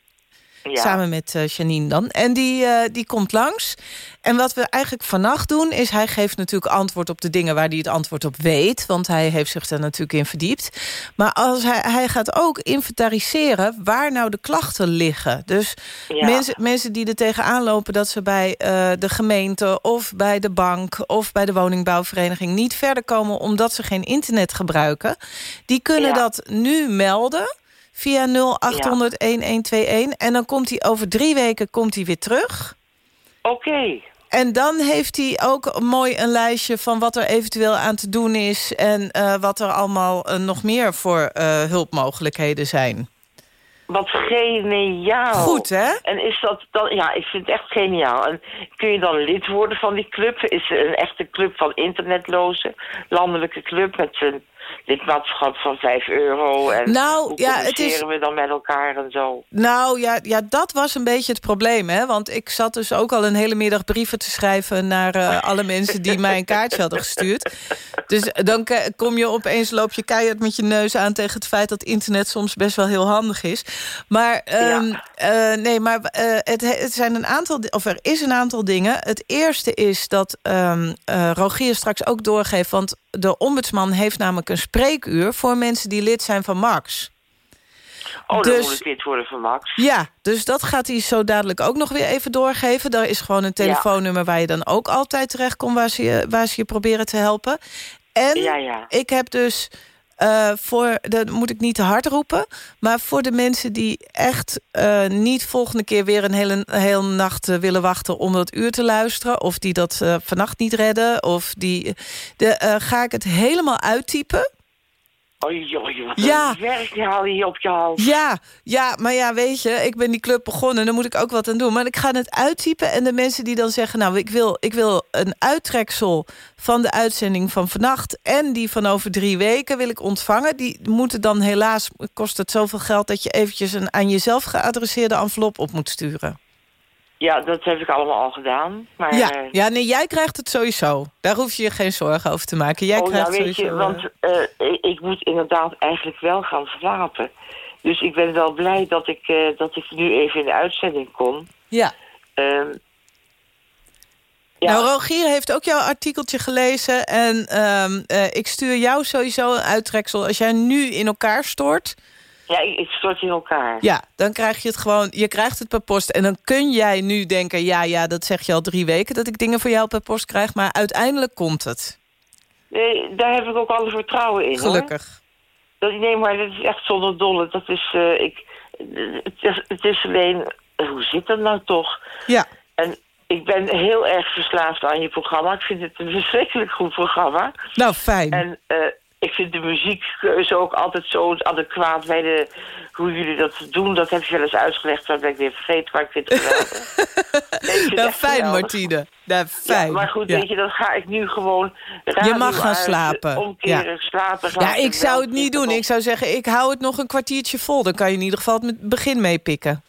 Ja. Samen met eh, Janine dan. En die, eh, die komt langs. En wat we eigenlijk vannacht doen... is hij geeft natuurlijk antwoord op de dingen waar hij het antwoord op weet. Want hij heeft zich daar natuurlijk in verdiept. Maar als hij, hij gaat ook inventariseren waar nou de klachten liggen. Dus Ja. mensen, mensen die er tegenaan lopen... dat ze bij eh, de gemeente of bij de bank... of bij de woningbouwvereniging niet verder komen... omdat ze geen internet gebruiken. Die kunnen Ja. dat nu melden via 0800-1121. En dan komt hij over drie weken komt hij weer terug. Oké. En dan heeft hij ook mooi een lijstje van wat er eventueel aan te doen is... en eh, wat er allemaal eh, nog meer voor eh, hulpmogelijkheden zijn. Wat geniaal. Goed, hè? En is dat dan... Ja, ik vind het echt geniaal. En kun je dan lid worden van die club? Is het een echte club van internetlozen? Landelijke club met een lidmaatschap van 5 euro. En Nou, hoe ja, het is- we dan met elkaar en zo? Nou ja, ja, dat was een beetje het probleem. Hè? Want ik zat dus ook al een hele middag brieven te schrijven... naar eh, alle mensen die mij een kaartje hadden gestuurd. Dus dan ke- kom je opeens, loop je keihard met je neus aan... tegen het feit dat internet soms best wel heel handig is. Maar, ehm, eh, nee, maar eh, het, het zijn een aantal, of er is een aantal dingen. Het eerste is dat eh, Rogier straks ook doorgeeft... want de ombudsman heeft namelijk een spreekuur... voor mensen die lid zijn van Max. Oh, dan Dus- moet ik lid worden van Max. Ja, dus dat gaat hij zo dadelijk ook nog weer even doorgeven. Daar is gewoon een telefoonnummer waar je dan ook altijd terecht komt... waar ze je, waar ze je proberen te helpen. En Ja, ja. ik heb dus eh, voor, dat moet ik niet te hard roepen... maar voor de mensen die echt eh, niet volgende keer weer een hele, hele nacht eh, willen wachten... om dat uur te luisteren, of die dat vannacht niet redden... of die, de, ga ik het helemaal uittypen... Oei, oei, wat Ja. werk haal je hier op je hals. Ja, ja, maar ja, weet je, ik ben die club begonnen... dan moet ik ook wat aan doen. Maar ik ga het uittypen en de mensen die dan zeggen... nou, ik wil, ik wil een uittreksel van de uitzending van vannacht... en die van over drie weken wil ik ontvangen. Die moeten dan helaas, kost het zoveel geld... dat je eventjes een aan jezelf geadresseerde envelop op moet sturen. Ja, dat heb ik allemaal al gedaan. Maar, Ja, eh, ja, nee, jij krijgt het sowieso. Daar hoef je je geen zorgen over te maken. Jij oh, krijgt nou weet sowieso... je, want eh, ik, ik moet inderdaad eigenlijk wel gaan slapen. Dus ik ben wel blij dat ik, eh, dat ik nu even in de uitzending kom. Ja. Ehm, ja. Nou, Rogier heeft ook jouw artikeltje gelezen. En ehm, eh, ik stuur jou sowieso een uittreksel. Als jij nu in elkaar stort... ja, ik, stort in elkaar. Ja, dan krijg je het gewoon... Je krijgt het per post. En dan kun jij nu denken... Ja, ja, dat zeg je al drie weken... dat ik dingen voor jou per post krijg. Maar uiteindelijk komt het. Nee, daar heb ik ook alle vertrouwen in. hoor. Gelukkig. Dat, nee, maar dat is echt zonder dolle. Dat is, eh, ik, het, is, het is alleen... Hoe zit dat nou toch? Ja. En ik ben heel erg verslaafd aan je programma. Ik vind het een verschrikkelijk goed programma. Nou, fijn. En eh, ik vind de muziekkeuze ook altijd zo adequaat bij de, hoe jullie dat doen. Dat heb je wel eens uitgelegd, maar ben ik weer vergeten. Maar ik vind het geweldig. Nee, vind het Nou, fijn, geweldig. Martine. Nou, fijn. Ja, maar goed, Ja. weet je, dan ga ik nu gewoon... Je mag gaan uit, slapen. Omkeren, Ja. slapen. Ja, ik zou het niet doen. Ik zou zeggen, ik hou het nog een kwartiertje vol. Dan kan je in ieder geval het begin meepikken.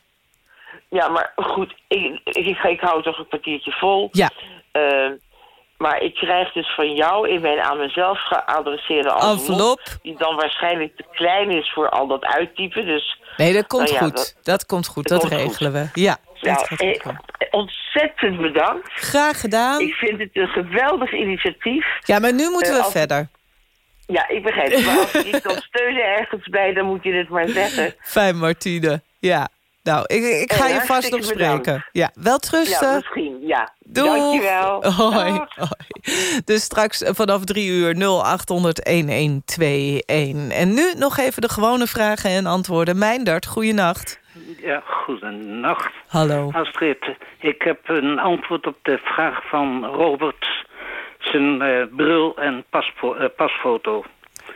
Ja, maar goed, ik, ik, ik, ik hou toch een kwartiertje vol. Ja. Eh, maar ik krijg dus van jou in mijn aan mezelf geadresseerde envelop... Die dan waarschijnlijk te klein is voor al dat uittypen. Dus, Nee, dat komt nou ja, goed. Dat, dat- komt goed. dat Dat, komt regelen we. Ja. nou, eh, ontzettend bedankt. Graag gedaan. Ik vind het een geweldig initiatief. Ja, maar nu moeten Eh, we als- verder. Ja, ik begrijp het. Maar als je iets kan steunen ergens bij, dan moet je het maar zeggen. Fijn, Martine. Ja. Nou, ik, ik ga Eh, je vast nog bedankt. spreken. Ja, wel trusten. Ja, misschien. Ja. Doeg. Dankjewel. Hoi. Dus straks vanaf drie uur 0800 1121. En nu nog even de gewone vragen en antwoorden. Mijndert, goeienacht. Ja, goedenacht. Hallo. Astrid, ik heb een antwoord op de vraag van Robert... zijn eh, bril en eh, pasfoto.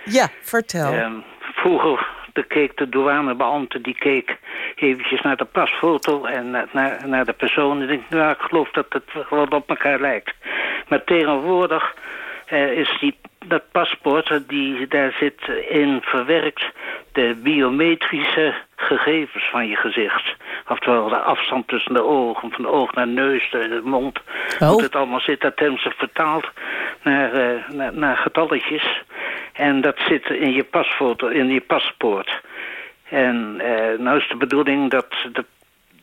Ja, vertel. Ehm, vroeger de keek de douanebeambte, die keek eventjes naar de pasfoto... en na- naar, naar de persoon. En ik nou, ik geloof dat het wat op elkaar lijkt. Maar tegenwoordig eh, is die, dat paspoort, die, daar zit in verwerkt... de biometrische gegevens van je gezicht. Oftewel de afstand tussen de ogen, van de oog naar neus, de, de mond. Oh. Hoe het allemaal zit, dat hebben ze vertaald naar, eh, naar, naar getalletjes. En dat zit in je pasfoto, in je paspoort. En eh nou is de bedoeling dat, dat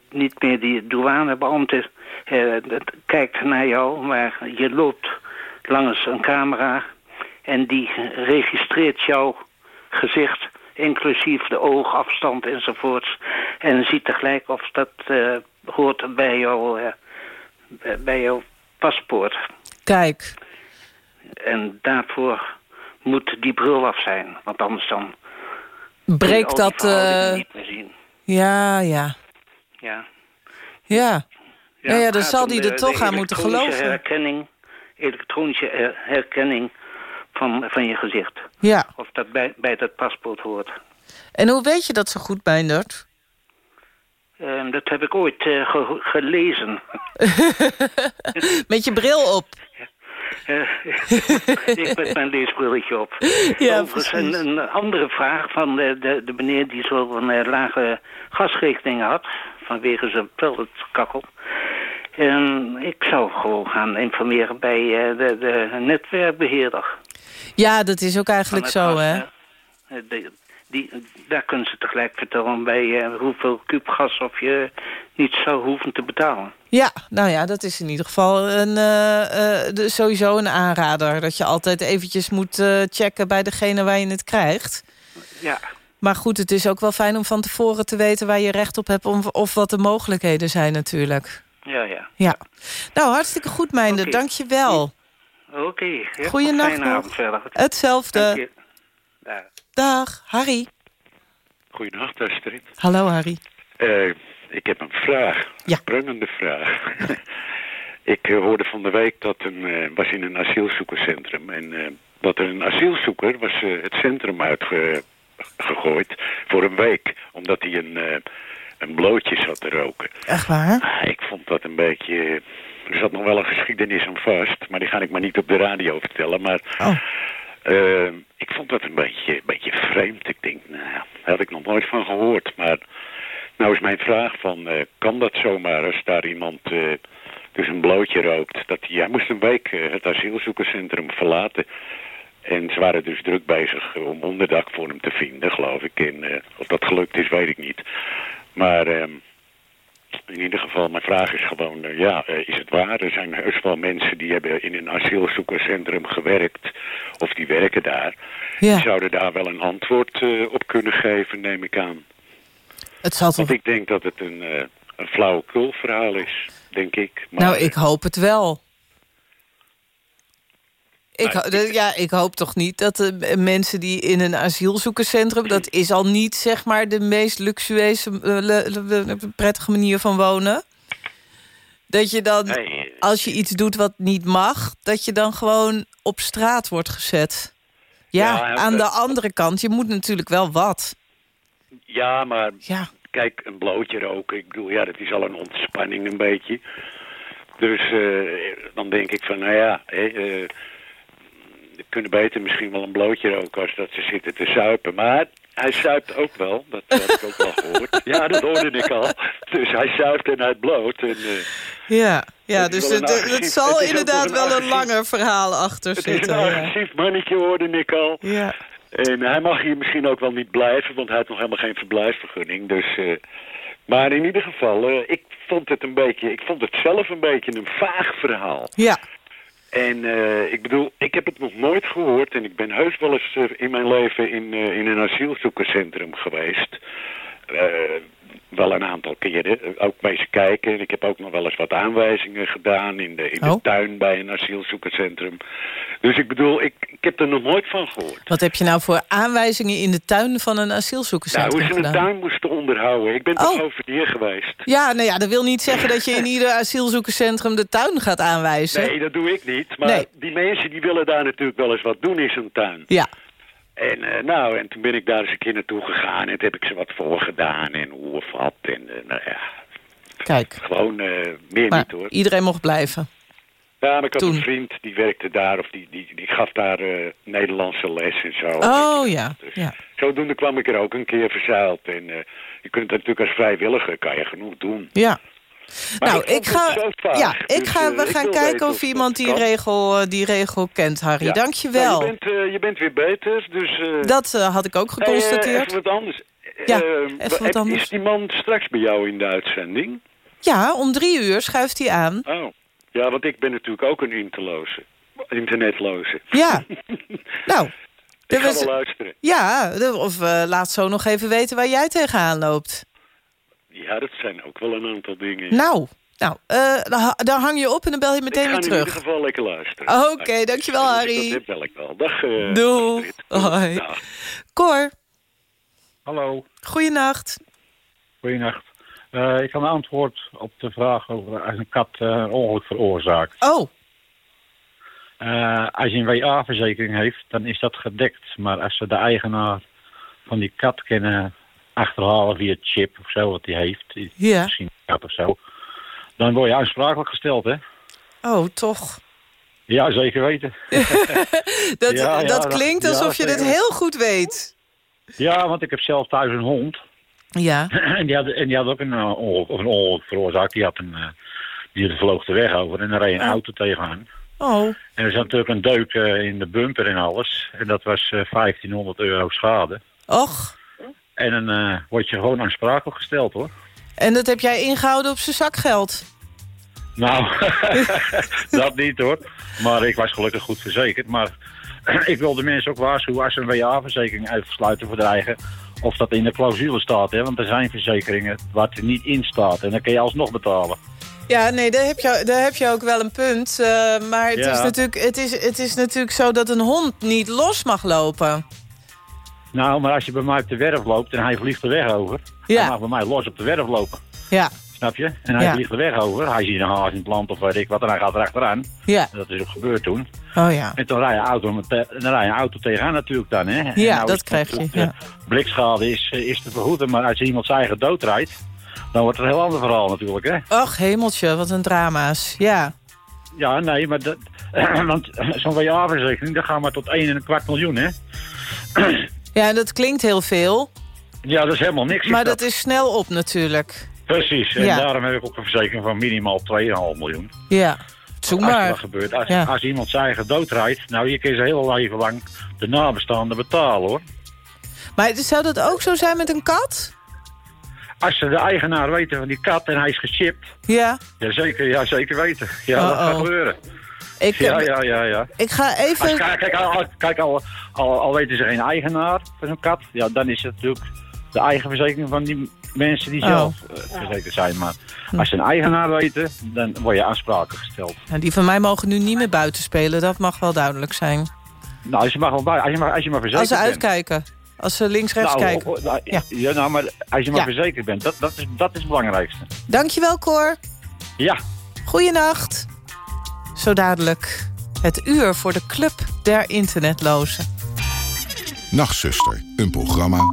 niet meer die douanebeambte eh, dat kijkt naar jou, maar je loopt langs een camera en die registreert jouw gezicht, inclusief de oogafstand enzovoorts. En ziet tegelijk of dat eh, hoort bij, jou, eh, bij jouw paspoort. Kijk. En daarvoor moet die bril af zijn, want anders dan... Breekt dat... eh, niet meer zien. Ja, ja. Ja. Ja. Ja, dan zal de- er toch aan moeten geloven. Herkenning, elektronische her- herkenning van, van je gezicht. Ja. Of dat bij, bij dat paspoort hoort. En hoe weet je dat zo goed, Mijndert? Ehm, dat heb ik ooit eh, ge- gelezen. Met je bril op. Eh, ik met mijn leesbrilletje op. Ja, Overigens een, een andere vraag van de, de, de meneer die zo'n eh, lage gasrekening had... vanwege zijn pelletkakkel. En ik zou gewoon gaan informeren bij de, de netwerkbeheerder. Ja, dat is ook eigenlijk zo, hè? Eh, die, daar kunnen ze tegelijk vertellen bij eh, hoeveel kuub gas of je niet zou hoeven te betalen. Ja, nou ja, dat is in ieder geval een, eh, sowieso een aanrader. Dat je altijd eventjes moet checken bij degene waar je het krijgt. Ja, Maar goed, het is ook wel fijn om van tevoren te weten... waar je recht op hebt of, of wat de mogelijkheden zijn natuurlijk. ja, ja. Ja. Nou, hartstikke goed, Meijnder. Oké. Dank je wel. Oké. ja, Goeienacht fijne nog. avond verder. Hetzelfde. Dag. Dag, Harry. Goedenacht, Astrid. Hallo, Harry. Eh, ik heb een vraag. Een prangende vraag. ik eh, hoorde van de week dat een, eh, was in een asielzoekerscentrum. En eh, dat er een asielzoeker was het centrum uitgegooid voor een week. Omdat hij een, eh, een blootje zat te roken. Echt waar? Ah, ik vond dat een beetje... Er zat nog wel een geschiedenis aan vast. Maar die ga ik maar niet op de radio vertellen. Maar eh, ik vond dat een beetje, een beetje vreemd. Ik denk, nou, daar had ik nog nooit van gehoord. Maar nou is mijn vraag van, eh, kan dat zomaar als daar iemand eh, dus een blootje rookt? Dat hij, hij moest een week het asielzoekerscentrum verlaten. En ze waren dus druk bezig om onderdak voor hem te vinden, geloof ik. En of dat gelukt is, weet ik niet. Maar ehm, in ieder geval, mijn vraag is gewoon, eh, ja, eh, is het waar? Er zijn heus wel mensen die hebben in een asielzoekerscentrum gewerkt, of die werken daar. Ja. Die zouden daar wel een antwoord eh, op kunnen geven, neem ik aan. Het zal. Want ik denk dat het een, een flauwekul verhaal is, denk ik. Maar, Nou, ik hoop het wel. Ik, Nou, ja, ik hoop toch niet dat de mensen die in een asielzoekerscentrum... dat is al niet zeg maar de meest luxueuze, eh, prettige manier van wonen. Dat je dan, als je iets doet wat niet mag... dat je dan gewoon op straat wordt gezet. Ja, Ja, aan de andere kant, je moet natuurlijk wel wat. Ja, maar Ja. kijk, een blootje roken, ik bedoel, ja, dat is al een ontspanning een beetje. Dus eh, dan denk ik van, nou ja, eh, kunnen beter misschien wel een blootje roken als dat ze zitten te zuipen. Maar hij zuipt ook wel, dat heb ik ook wel gehoord. Ja, dat hoorde ik al. Dus hij zuipt en hij bloot. En, eh, Ja, ja dus het, het zal het inderdaad wel een langer verhaal achter het is zitten. een ja. mannetje, hoorde ik al. Ja. En hij mag hier misschien ook wel niet blijven, want hij heeft nog helemaal geen verblijfsvergunning. Dus, eh, maar in ieder geval, eh, ik vond het een beetje, ik vond het zelf een beetje een vaag verhaal. Ja. En eh, ik bedoel, ik heb het nog nooit gehoord en ik ben heus wel eens eh, in mijn leven in, eh, in een asielzoekerscentrum geweest. Wel een aantal keren, eh, ook bezig kijken. En ik heb ook nog wel eens wat aanwijzingen gedaan in de, in de Oh. tuin bij een asielzoekerscentrum. Dus ik bedoel, ik, ik heb er nog nooit van gehoord. Wat heb je nou voor aanwijzingen in de tuin van een Nou, asielzoekerscentrum hoe ze een tuin moesten onderhouden. Ik ben toch over hier geweest. Ja, nou ja, dat wil niet zeggen dat je in ieder asielzoekerscentrum de tuin gaat aanwijzen. Nee, dat doe ik niet. Maar Nee. die mensen die willen daar natuurlijk wel eens wat doen in zo'n tuin. Ja. En eh, nou, en toen ben ik daar eens een keer naartoe gegaan en toen heb ik ze wat voor gedaan en hoe of wat. En eh, nou ja, Kijk, gewoon eh, meer maar niet hoor. iedereen mocht blijven. Ja, maar ik had toen. een vriend die werkte daar of die, die, die gaf daar Nederlandse les en zo. Oh ja, ja. Zodoende kwam ik er ook een keer verzeild. En je kunt natuurlijk als vrijwilliger, kan je genoeg doen. Ja. Maar nou, ik ga, ja, ik dus, ga, eh, we gaan kijken of of iemand die kan. regel, eh, die regel kent, Harry. Ja. Dank je Nou, wel. je, bent, eh, je bent weer beter, dus... Dat had ik ook geconstateerd. even wat anders. Ja, even wat heb- anders. Is die man straks bij jou in de uitzending? Ja, om drie uur schuift hij aan. Oh. Ja, want ik ben natuurlijk ook een interloze. Internetloze. Ja. nou, Ik ga wel luisteren. ja, of laat zo nog even weten waar jij tegenaan loopt. Ja, dat zijn ook wel een aantal dingen. Nou, nou eh, dan, ha- dan hang je op en dan bel je meteen ik ga weer in terug. ieder geval lekker luisteren. Oké, dankjewel Harry. Dat bel ik wel. Dag. eh, Doei. Hoi. Dag. Cor, Hallo, goeienacht. goeienacht. Eh ik had een antwoord op de vraag over als een kat eh, een ongeluk veroorzaakt. Oh, Eh, als je een WA-verzekering heeft, dan is dat gedekt. Maar als ze de eigenaar van die kat kunnen achterhalen via chip of zo, wat die heeft, Ja. misschien of zo, dan word je aansprakelijk gesteld, hè? oh, toch. Ja, zeker weten. Dat, Ja, ja, dat klinkt ja, alsof je dit heel goed weet. Ja, want ik heb zelf thuis een hond. Ja. En die had, en die had ook een, eh, ongeluk, of een ongeluk veroorzaakt. Die, had een, eh, die vloog de weg over en er reed een Oh. auto tegenaan. Oh, En er zat natuurlijk een deuk eh, in de bumper en alles. En dat was eh 1500 euro schade. och. En dan eh, word je gewoon aansprakelijk gesteld, hoor. En dat heb jij ingehouden op zijn zakgeld. Nou, dat niet, hoor. Maar ik was gelukkig goed verzekerd. Maar ik wil de mensen ook waarschuwen als ze een WA-verzekering uitsluiten voor de eigen... of dat in de clausule staat, hè. Want er zijn verzekeringen waar het er niet in staat. En dan kun je alsnog betalen. Ja, nee, daar heb je, daar heb je ook wel een punt. eh, maar het, Ja. is natuurlijk, het, is, het is natuurlijk zo dat een hond niet los mag lopen. Nou, maar als je bij mij op de werf loopt en hij vliegt de weg over... Ja. hij mag bij mij los op de werf lopen. Ja, Snap je? En hij Ja. vliegt de weg over. Hij ziet een haas in het land of weet ik wat. En hij gaat erachteraan. ja. En dat is ook gebeurd toen. Oh ja. En toen rijdt een auto, dan rijdt een auto tegenaan natuurlijk dan. Hè? Ja, nou dat krijg je, natuurlijk, eh, Blikschade is, eh, is te vergoeden. Maar als je iemand zijn eigen dood rijdt... dan wordt het een heel ander verhaal natuurlijk. Hè? Ach, hemeltje, wat een drama's. Ja. Ja, nee, maar dat, want zo'n WA-verzekering... dat gaat maar tot 1 en een kwart miljoen, hè? Ja, en dat klinkt heel veel. Ja, dat is helemaal niks. Maar dat is snel op natuurlijk. Precies, en Ja. daarom heb ik ook een verzekering van minimaal 2,5 miljoen. Ja. Zoek Als maar. wat gebeurt. Als, Ja. als iemand zijn eigen dood rijdt, nou, je kan ze heel leven lang de nabestaanden betalen, hoor. Maar zou dat ook zo zijn met een kat? Als ze de eigenaar weten van die kat en hij is gechipt, Ja. ja, zeker, ja, zeker weten. Ja, dat gaat Uh-oh. gebeuren. Ik, ja, eh, ja, ja, ja. ik ga even... kijk, kijk, al, kijk al, al, al weten ze geen eigenaar van zo'n kat, ja, dan is het natuurlijk de eigen verzekering van die mensen die Oh. zelf eh, verzekerd zijn. Maar als ze een eigenaar weten, dan word je aansprakelijk gesteld. Nou, die van mij mogen nu niet meer buiten spelen. Dat mag wel duidelijk zijn. Nou, als je, bij, als je, maar, als je maar verzekerd Als ze uitkijken. Als ze links-rechts nou, kijken. oh, oh, nou, Ja. ja. nou, maar als je maar Ja. verzekerd bent, dat, dat, is, dat is het belangrijkste. Dankjewel, Cor. Ja. Goeienacht. Zo dadelijk het uur voor de Club der Internetlozen. Nachtzuster, een programma